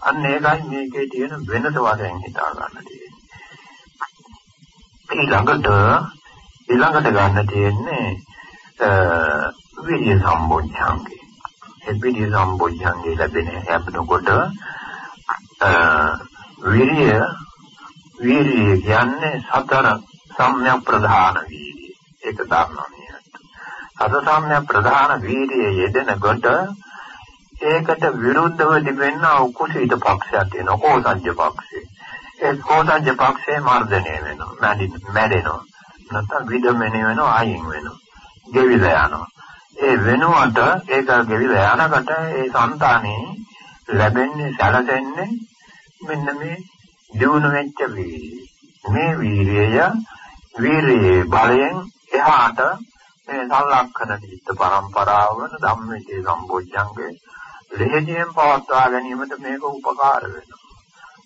අන්න ඒකයි මේකේ තියෙන වෙනස වශයෙන් හිතා ගන්න තියෙන්නේ. ඊළඟට ඊළඟට ගන්න තියෙන්නේ විරිය සම්බොජ්ජංගේ. ඒ විරිය සම්බොජ්ජංගේ ලැබෙන හැබනකොට විරිය විරිය කියන්නේ සතර සම්‍යක් ප්‍රධාන වීර්යය. ඒක දන්නවා නේද? සතර සම්‍යක් ප්‍රධාන වීර්යය යෙදෙනකොට ඒකට විරුද්ධව තිබෙනා උකුසීත පක්ෂයක් තියෙනවා කෝසජ්‍ය පක්ෂය. ඒ කෝසජ්‍ය පක්ෂේ මර්ධනය වෙනවා මැඩෙනවා. නැත්නම් විදමෙන වෙනවා අයින් වෙනවා. ගෙවිලා යනවා. ඒ වෙනුවට ඒක ගෙවිලා යනකොට ඒ సంతානේ ලැබෙන්නේ සැලසෙන්නේ මෙන්න මේ දිනු වෙච්ච වීර්යය. මේ වීර්යය වීර්යයේ බලයෙන් එහාට මේ සංලක්ෂණ චිත්ත පරම්පරාව වන ධම්මයේ සම්බොජ්ජංගේ ලෙහෙදියෙන් පවත්වා ගැනීමට මේක උපකාර වෙනවා.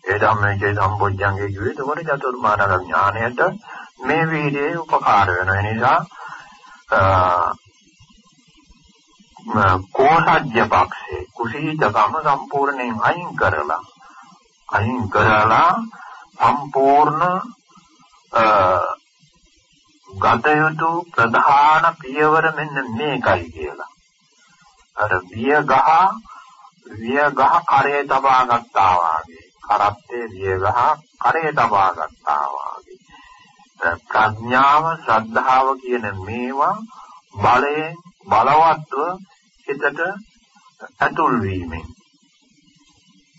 ඒ ධම්මයේ සම්බොජ්ජංගේ කිව්වේ ඒකට චතුර්මාර්ග ඥාණයට මේ වීර්යයේ උපකාර වෙනවා. ඒ නිසා කෝසජ්‍ය පක්ෂේ කුසීතකම සම්පූර්ණයෙන් අයින් කරලා අයින් කරලා සම්පූර්ණ ගත යුතු ප්‍රධාන පියවර මෙන්න මේකයි කියලා. අර විය ගහ විය ගහ කරේ තබා ගත්තා වාගේ කරත්තේ විය ගහ කරේ තබා ගත්තා වාගේ ප්‍රඥාව ශ්‍රද්ධාව කියන මේවා බලයෙන් බලවත්ව හිතට ඇතුල් වීමෙන්.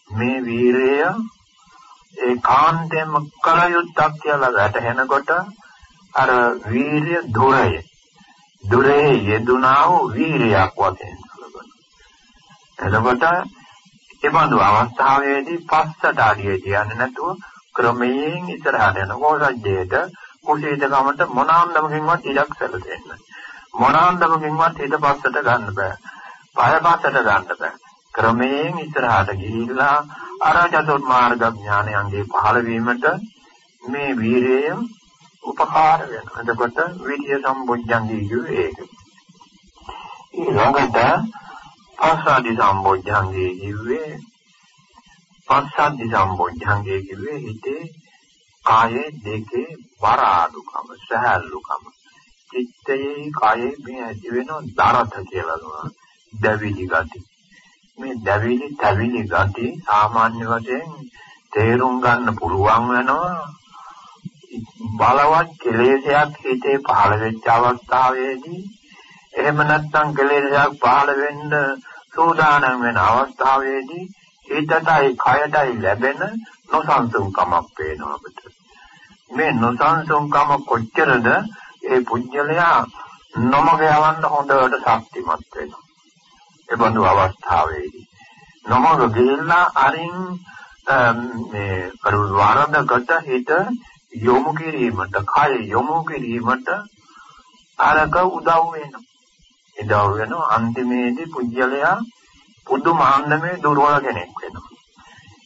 මේ වීරය ඒකාන්තයෙන්ම කල යුත්තක් කියලා වැටහෙනකොට අර වීරිය දුරය. දුරේ යෙදුනා වූ වීරියක් වශයෙන් එතකොට ඒ බඳු අවස්ථාවේදී පස්සට අඩිය කියන්නේ නැතුව ක්‍රමයෙන් ඉස්සරහට යන කෝසජ්ජේට කුසීතකමට මොනාන්දමකින්වත් ඉඩක් සැලසෙන්නේ මොනාන්දමකින්වත් හිත පස්සට ගන්න බෑ. පය පස්සට ගන්න බෑ. ක්‍රමයෙන් ඉස්සරහට ගිහිල්ලා අර චතුර්මාර්ග ඥානයන්ගේ පහළ වීමට මේ වීරිය උපකාර වෙනවා. එතකොට විරිය සම්බොජ්ජංගී කියුවේ ඒක. ඊළඟට පස්සද්ධි සම්බොජ්ජංගේ කිව්වේ පස්සද්ධි සම්බොජ්ජංගේ කිව්වේ හිතේ කායේ දෙකේ බර අඩුකම සහැල්ලුකම චිත්තයේ කායේ මේ ඇති වෙන දරත කියලා දුනා දැවිලි ගති මේ දැවිලි තැවිලි ගති සාමාන්‍ය වශයෙන් තේරුම් ගන්න පුළුවන් වෙනවා බලවත් කෙලෙසයක් හිතේ පහළ වෙච්ච අවස්ථාවේදී එහෙම නැත්නම් කෙලෙසයක් පහළ වෙන්න සූදානම් වෙන අවස්ථාවේදී හිතටයි කයටයි ලැබෙන නොසන්සුන්කමක් පේනවා අපිට. මේ නොසන්සුන්කම කොච්චරද ඒ පුජ්‍යලයා නොමග යවන්න හොඳට ශක්තිමත් වෙනවා. ඒ බඳු අවස්ථාවේදී නොමග ගිහිල්ලා අරින් මේ වරදකට හිත යොමු කිරීමට කය යොමු කිරීමට අරක උදව් වෙනවා. එදා වෙනවා අන්තිමේදී පුජ්‍යලයා පුදුම ආන්දමේ දුර්වල කෙනෙක් වෙනවා.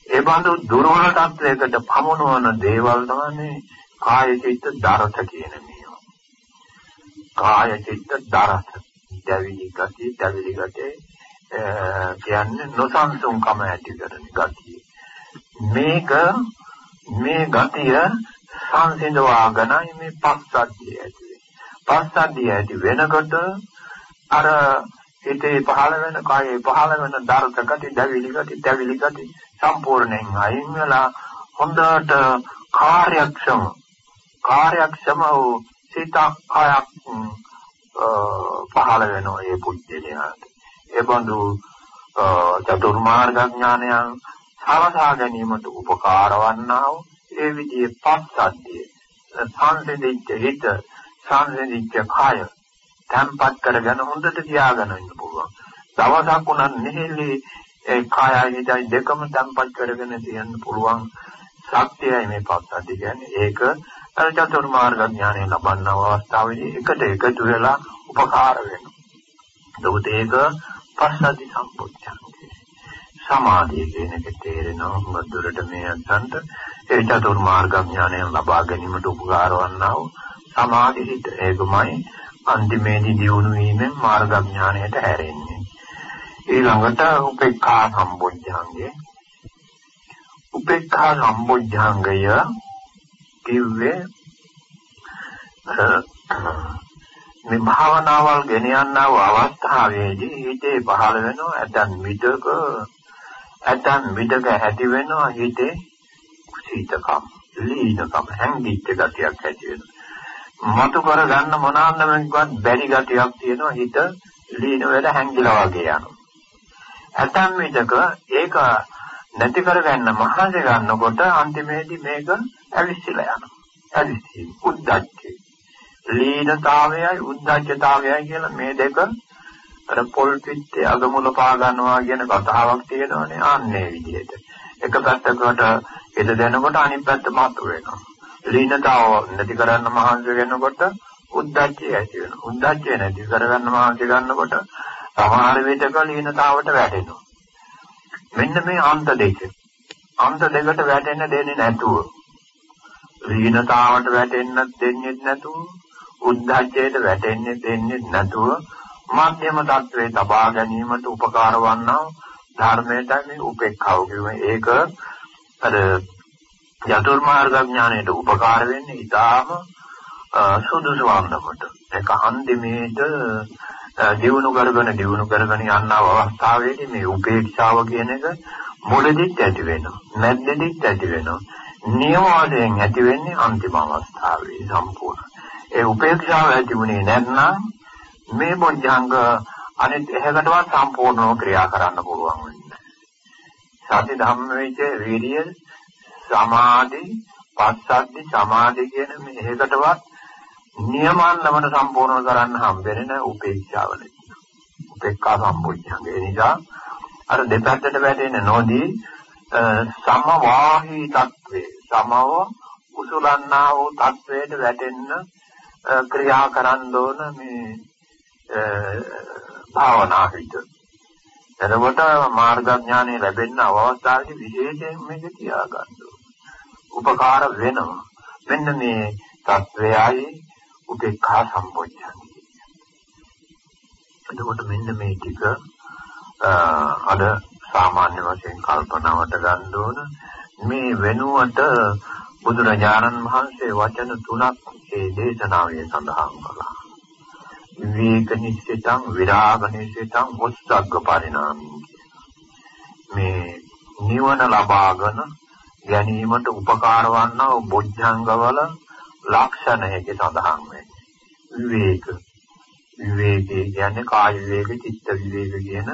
ඒ බඳු දුර්වල තත්වයකට පමුණවන දේවල් තමයි කාය චිත්ත දරත කියන මේවා. කාය චිත්ත දරත. දැවිලි ගතිය, දැවිලි ගතිය කියන්නේ නොසන්සුන්කම ඇති කරන ගතිය. මේක මේ ගතිය සංසිඳවාගෙනයි මේ පස්සද්ධිය ඇති වෙන්නේ. පස්සද්ධිය ඇති වෙනකොට අර හිතේ පහළ වෙන කායේ පහළ වෙන දරත ගති, දැවිලි ගති, දැවිලි ගති සම්පූර්ණයෙන් අයින් වෙලා හොඳට කාර්යක්ෂම කාර්යක්ෂම වූ සිතක් කායක් පහළ වෙනවා මේ පුජ්‍යලයාට. ඒ බඳු චතුර්මාර්ග ඥානයන් සලසා ගැනීමට උපකාර වන්නා වූ ඒ විදිහේ පස්සද්ධිය සංසිඳිච්ච හිත සංසිඳිච්ච කය තැම්පත් කරගෙන හොඳට තියාගෙන ඉන්න පුළුවන්. දවසක් උනත් නිහිලි ඒ කායයි හිතයි දෙකම තැම්පත් කරගෙන තියන්න පුළුවන් ශක්තියයි මේ පස්සද්ධිය කියන්නේ. ඒක අර චතුර්මාර්ග ඥානය ලබන අවස්ථාවේදී එකට එකතු වෙලා උපකාර වෙනවා. එතකොට ඒක පස්සද්ධි සම්පූර්ණයි. සමාධිය කියන එක තේරෙනවා. මුදුරට මේ අන්තන්ට ඒ චතුර්මාර්ග ඥානය ලබා ගැනීමට උපකාර වන්නා වූ සමාධි හිත. ඒකමයි අන්තිමේදී දියුණු වීමෙන් මාර්ග ඥානයට හැරෙන්නේ. ඊළඟට උපේක්ඛා සම්බොජ්ජංගය උපේක්ඛා සම්බොජ්ජංගය කිව්වේ මේ භාවනාවල් ගෙන යනා වූ අවස්ථාවේදී හිතේ පහළ වෙන ඇතන් විදක ඇතන් විදක ඇති වෙනවා හිතේ කුසීතකම් ලීනකම හැංගිච්ච ගතියක් ඇති වෙනවා මතු කර ගන්න මොනවාන්දමෙන්වත් බැරි ගතියක් තියෙනවා හිත ලීන වෙලා හැංගිලා වගේ යනවා ඇතන් විදක ඒක නැති කරගන්න මහන්සි ගන්නකොට අන්තිමේදී මේක ඇවිස්සලා යනවා. ඇවිස්සි උද්දච්චය. ලීනතාවයයි උද්දච්චතාවයයි කියලා මේ දෙක අර පොල් පිටේ අගමුල පා ගන්නවා කියන කතාවක් තියෙනවනේ ආන්නේ විදිහට. එක පැත්තකට එද දෙනකොට අනිත් පැත්ත මාතු වෙනවා. ලීනතාව නැති කරන්න මහන්සි වෙනකොට උද්දච්චය ඇති වෙනවා. උද්දච්චය නැති කරගන්න මහන්සි ගන්නකොට සමහර විටක ලීනතාවට වැටෙනවා. මෙන්න මේ අන්ත දෙක. අන්ත දෙකට වැටෙන්න දෙන්නේ නැතුව ලීනතාවට වැටෙන්නත් දෙන්නේ නැතුව උද්දච්චයට වැටෙන්නේ දෙන්නේ නැතුව මධ්‍යම තත්වයේ තබා ගැනීමට උපකාර වන්නා ධර්මයට මේ උපේක්ඛාව කියන්නේ. ඒක අර යතුර්මාර්ග ඥානයට උපකාර වෙන්නේ ඊටාම සුදුසු වන්දමට. ඒක අන්තිමේට දියුණු කරගෙන දියුණු කරගෙන යන අවස්ථාවේදී මේ උපේක්ෂාව කියන එක මුලදිත් ඇති වෙනවා. මැද්දදිත් ඇති වෙනවා. නියම වශයෙන් ඇති වෙන්නේ අන්තිම අවස්ථාවේ සම්පූර්ණ. ඒ උපේක්ෂාව ඇති වුණේ නැත්නම් මේ බොජ්ජංග අනිත් එහෙකටවත් සම්පූර්ණව ක්‍රියා කරන්න පුළුවන් වෙන්නේ සති ධම්මවිච වීර්ය සමාධි පස්සද්ධි සමාධි කියන මේ එහෙකටවත් නියමන්නමට සම්පූර්ණ කරන්න හම්බෙන්නේ නැහැ උපේක්ෂාව නිසා. උපේක්ඛා සම්පූර්ණංග. ඒ නිසා අර දෙපැත්තට වැටෙන්නේ නොදී සමවාහී තත්වේ සමව උසුලන්නා වූ තත්වයට වැටෙන්න ක්‍රියා කරන්න ඕන මේ භාවනා හිත. එතකොට මාර්ග ඥානෙ ලැබෙන්න අවස්ථාවේදී විශේෂයෙන් මේක තියාගන්න ඕන. උපකාර වෙනවා. මෙන්න මේ තත්වයයි උපේක්ඛා සම්පෝඥානයි. එතකොට මෙන්න මේ ටික අද සාමාන්‍ය වශයෙන් කල්පනාවට ගන්න ඕන මේ වෙනුවට බුදුරජාණන් වහන්සේ වචන තුනක් ඒ දේශනාවේ සඳහන් කළා. විවේක නිසිතං විරාග නිසිතං මුස්සග්ග පරිණාමී මේ නිවන ලබාගෙන ගැනීමට උපකාර වන්නා බොජ්ජංගවල ලක්ෂණයක සඳහන් වෙන්නේ. විවේක. විවේකේ කියන්නේ කාය විවේක, චිත්ත විවේක කියන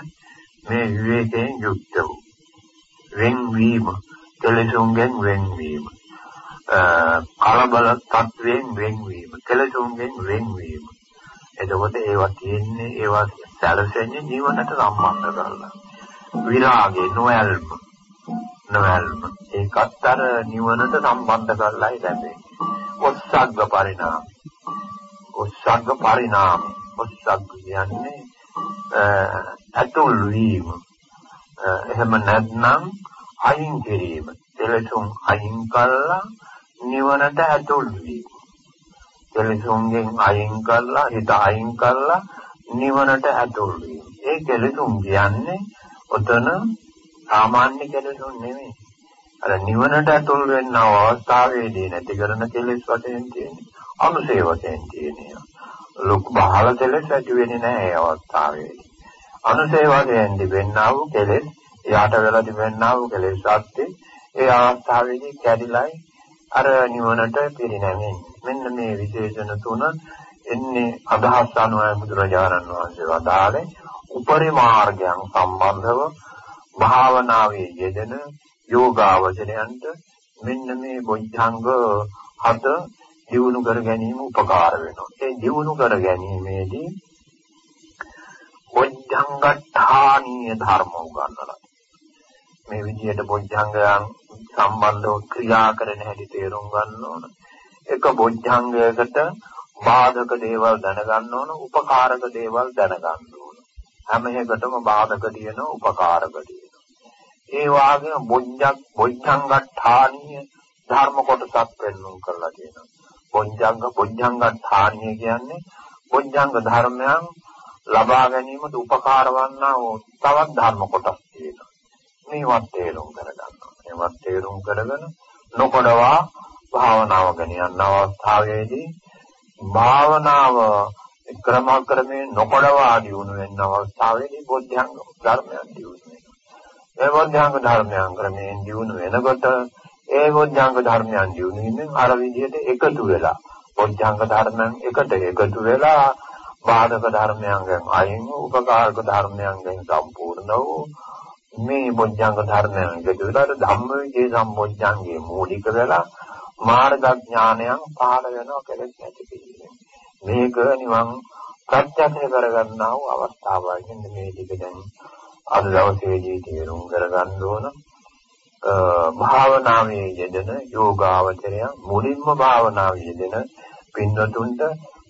මේ විවේකයෙන් යුක්ත වූ වෙන්වීම, කෙලෙසුන්ගෙන් වෙන්වීම. කලබල තත්වයෙන් වෙන්වීම, කෙලෙසුන්ගෙන් වෙන්වීම. එතකොට ඒවා තියෙන්නේ ඒවා සැලසෙන්නේ නිවනට සම්බන්ධ කරලා. විරාගේ නොයල්ම නොයල්ම ඒකත් අර නිවනට සම්බන්ධ කරලායි ලැබෙන්නේ. ඔස්සග්ග පරිණාම. ඔස්සග්ග පරිණාම. ඔස්සග්ග කියන්නේ අතුල් වීම. එහෙම නැත්නම් අයින් කිරීම. එලෙසුන් අයින් කළා නිවනට ඇතුල් වීම. කෙලෙසුන්ගෙන් අයින් කළා හිත අයින් කළා නිවනට ඇතුල් වීම. ඒ කෙලෙසුන් කියන්නේ ඔතන සාමාන්‍ය කෙලෙසුන් නෙමෙයි. අර නිවනට ඇතුල් වෙන අවස්ථාවේදී නැති කරන කෙලෙස් වශයෙන් තියෙන්නේ අනුසේ වශයෙන් තියෙනවා. ලොකු බහල කෙලෙස් ඇති වෙන්නේ නැහැ ඒ අවස්ථාවේදී. අනුසේ වශයෙන් තිබෙන්නා වූ කෙලෙස් යට වෙලා තිබෙන්නා වූ කෙලෙස් සත්‍ය ඒ අවස්ථාවේදී කැඩිලයි අර නිවනට පිරිනැමෙන්නේ. මෙන්න මේ විශේෂණ තුන එන්නේ අදහස් අනුව බුදුරජාණන් වහන්සේ වදාළේ උපරිමාර්ගයන් සම්බන්ධව භාවනාවේ යෙදෙන යෝගාවචරයන්ට මෙන්න මේ බොද්ධංග හත දියුණු කර ගැනීම උපකාර වෙනවා. ඒ දියුණු කර ගැනීමේදී බොද්ධංගඨානීය ධර්ම උගන්වනවා. මේ විදිහට බොද්ධංගයන් සම්බන්ධව ක්‍රියා කරන හැටි තේරුම් ගන්න ඕන. එක බොද්ධංගයකට බාධක දේවල් දැනගන්න ඕන, උපකාරක දේවල් දැනගන්න ඕන. හැම එකටම බාධක තියෙනවා, උපකාරක තියෙනවා. ඒ වාගේම බොද්ධංග බොද්ධංගඨානීය ධර්ම කොටසක් පෙන්වුම් කරලා තියෙනවා. බොද්ධංග බොද්ධංගඨානීය කියන්නේ බොද්ධංග ධර්මයන් ලබා ගැනීමට උපකාර වන්නා වූ තවත් ධර්ම කොටස් තියෙනවා. මේවත් තේරුම් කරගන්න. මේවත් තේරුම් කරගෙන නොකොඩවා භාවනාව ගැන යන අවස්ථාවේදී භාවනාව ක්‍රමක්‍රමයෙන් නොකොඩවා දියුණු වෙන අවස්ථාවේදී බොද්ධංග ධර්මයන් දියුණු වෙනවා. ඒ බොද්ධංග ධර්මයන් ක්‍රමයෙන් දියුණු වෙනකොට ඒ බොද්ධංග ධර්මයන් දියුණු වෙනින් අර විදිහට එකතු වෙලා බොද්ධංග ධර්මයන් එකට එකතු වෙලා බාධක ධර්මයන්ගෙන් අයින් වූ උපකාරක ධර්මයන්ගෙන් සම්පූර්ණ වූ මේ බොජ්ජංග ධර්මයන් එකතු වෙලා ධම්මවිජේ සම්බොජ්ජංගේ මූලික වෙලා මාර්ග ඥානයන් පහළ වෙනවා කෙලෙස් නැති කිරීම. මේක නිවන් ප්‍රත්‍යක්ෂ කරගන්නා වූ අවස්ථාවයි. මේ ටික දැන් අද දවසේදී තේරුම් කරගන්න ඕන. භාවනාවේ යෙදෙන යෝගාවචරය මුලින්ම භාවනාවේ යෙදෙන පින්වතුන්ට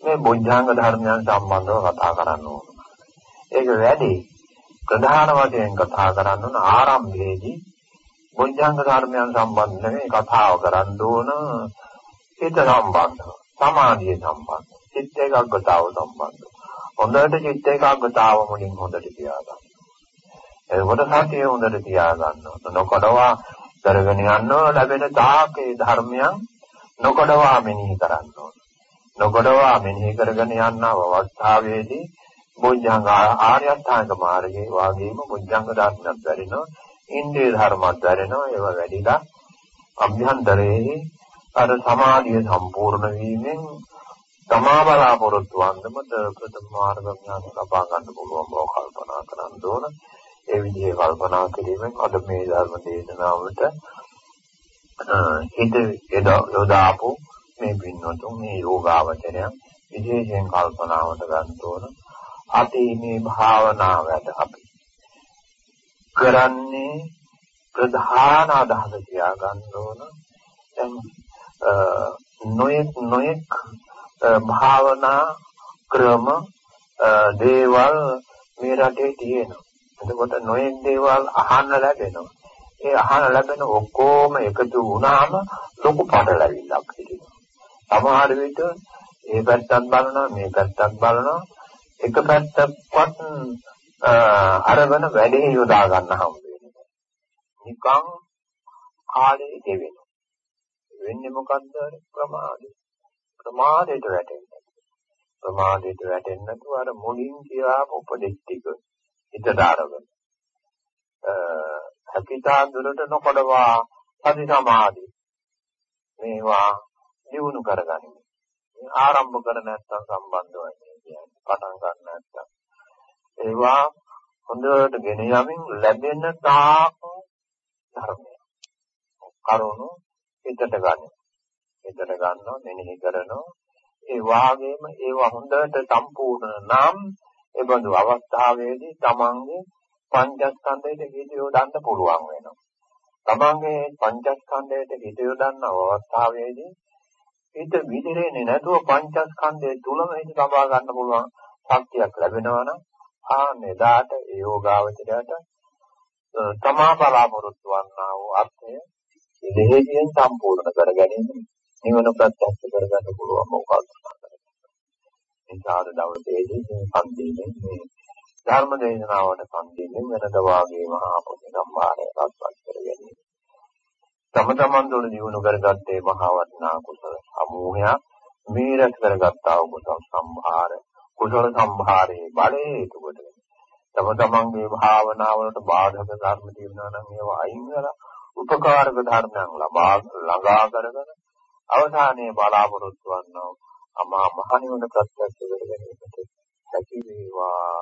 මේ බොජ්ජංග ධර්මයන් සම්බන්ධව කතා කරන්න ඕන. ඒක වැඩි ප්‍රධාන වශයෙන් කතා කරන්න ඕන ආරම්භයේදී බොජ්ජංග ධර්මයන් සම්බන්ධ නෙවෙයි කතාව කරන්න ඕන හිත සම්බන්ධව, සමාධිය සම්බන්ධව, චිත්ත ඒකාග්‍රතාව සම්බන්ධව. හොඳට චිත්ත ඒකාග්‍රතාව මුලින් හොඳට තියාගන්න. එතකොට සතිය හොඳට තියාගන්න ඕන. නොකඩවා කරගෙන යන්න ලැබෙන තාකේ ධර්මයන් නොකඩවා මෙනෙහි කරන්න ඕන. නොකඩවා මෙනෙහි කරගෙන යන අවස්ථාවේදී බොජ්ජංග ආර්ය අෂ්ටාංග මාර්ගයේ වාගේම බොජ්ජංග ධර්මයක් වැඩෙනවා. ඉන්ද්‍රිය ධර්මයක් වැඩෙනවා. ඒවා වැඩිලා අභ්‍යන්තරයේ අර සමාධිය සම්පූර්ණ වීමෙන් තමා බලාපොරොත්තු වන්නමද ප්‍රථම මාර්ග ඥාන ලබා ගන්න පුළුවන් බව කල්පනා කරන්න ඕන. ඒ විදිහේ කල්පනා කිරීමෙන් අද මේ ධර්ම දේශනාවට හිත යොදාපු මේ පින්වතුන් මේ යෝගාවචරය විශේෂයෙන් කල්පනාවට ගන්න ඕන. අපේ මේ භාවනාවට අපි කරන්නේ ප්‍රධාන අදහස තියාගන්න ඕන. දැන් නොයෙක් නොයෙක් භාවනා ක්‍රම දේවල් මේ රටේ තියෙනවා. එතකොට නොයෙක් දේවල් අහන්න ලැබෙනවා. ඒ අහන්න ලැබෙන ඔක්කොම එකතු වුණාම ලොකු පටලැවිල්ලක් හිතෙනවා. සමහර විට ඒ පැත්තත් බලනවා මේ පැත්තත් බලනවා එක පැත්තක්වත් අරගෙන වැඩේ යොදා ගන්න හම් වෙන්නේ. නිකන් කාලේ ගෙවෙනවා. වෙන්නේ මොකද්ද ප්‍රමාදේ. ප්‍රමාදයට වැටෙන්නේ. ප්‍රමාදයට වැටෙන්නේ නැතුව අර මුලින් කියාපු උපදෙස් ටික හිතට අරගෙන. අ හැකිතා දුරට නොකඩවා සති සමාධි මේවා දිනු කරගනිමු. ආරම්භ කර නැත්නම් සම්බන්ධ වෙන්නේ කියන්නේ පටන් ගන්න නැත්නම් ඒවා හොඳට ගෙන යමින් ලැබෙන තාක් ධර්මය කරුණු හිතට ගන්න. හිතට ගන්නවා මෙනෙහි කරනවා ඒ වාගේම ඒවා හොඳට සම්පූර්ණ නම් ඒ බඳු අවස්ථාවේදී තමන්ගේ පංචස්කන්ධයට හිත යොදන්න පුළුවන් වෙනවා. තමන්ගේ පංචස්කන්ධයට හිත යොදන්න අවස්ථාවේදී හිත විදිරෙන්නේ නැතුව පංචස්කන්ධය තුලම හිත සබා ගන්න පුළුවන් ශක්තියක් ලැබෙනවා නම් ආ නෙදාට ඒ යෝගාවචරයට තමා බලාපොරොත්තු වන්නා වූ අර්ථය ඉලෙහියෙන් සම්පූර්ණ කර ගැනීම නිවන ප්‍රත්‍යක්ෂ කරගන්න පුළුවන් මොකක්ද එනිසා දවසේදී මේ සම්දීනේ මේ ධර්ම දේශනාවට සම්දීනේ වෙනද වාගේ මහා පුණ්‍ය සම්භාරය රැස්වත් කර ගැනීම තම තමන් තුළ දිනු කරගත්තේ මහා වටිනා කුසල සමූහයක් මේ රැස් කරගත්තා වූ කුසල සම්භාර කුසල සම්භාරයේ බලය හේතු කොට තම තමන්ගේ භාවනාවලට බාධක ධර්ම තියෙනවා නම් ඒවා අයින් කරලා උපකාරක ධර්මයන් ලබා ළඟා කරගෙන අවසානයේ බලාපොරොත්තු වන්නා අමා මහ නිවන ප්‍රත්‍යක්ෂ කර ගැනීමට හැකි වේවා.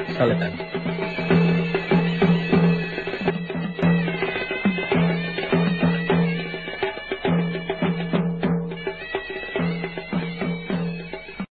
සැලකන්න.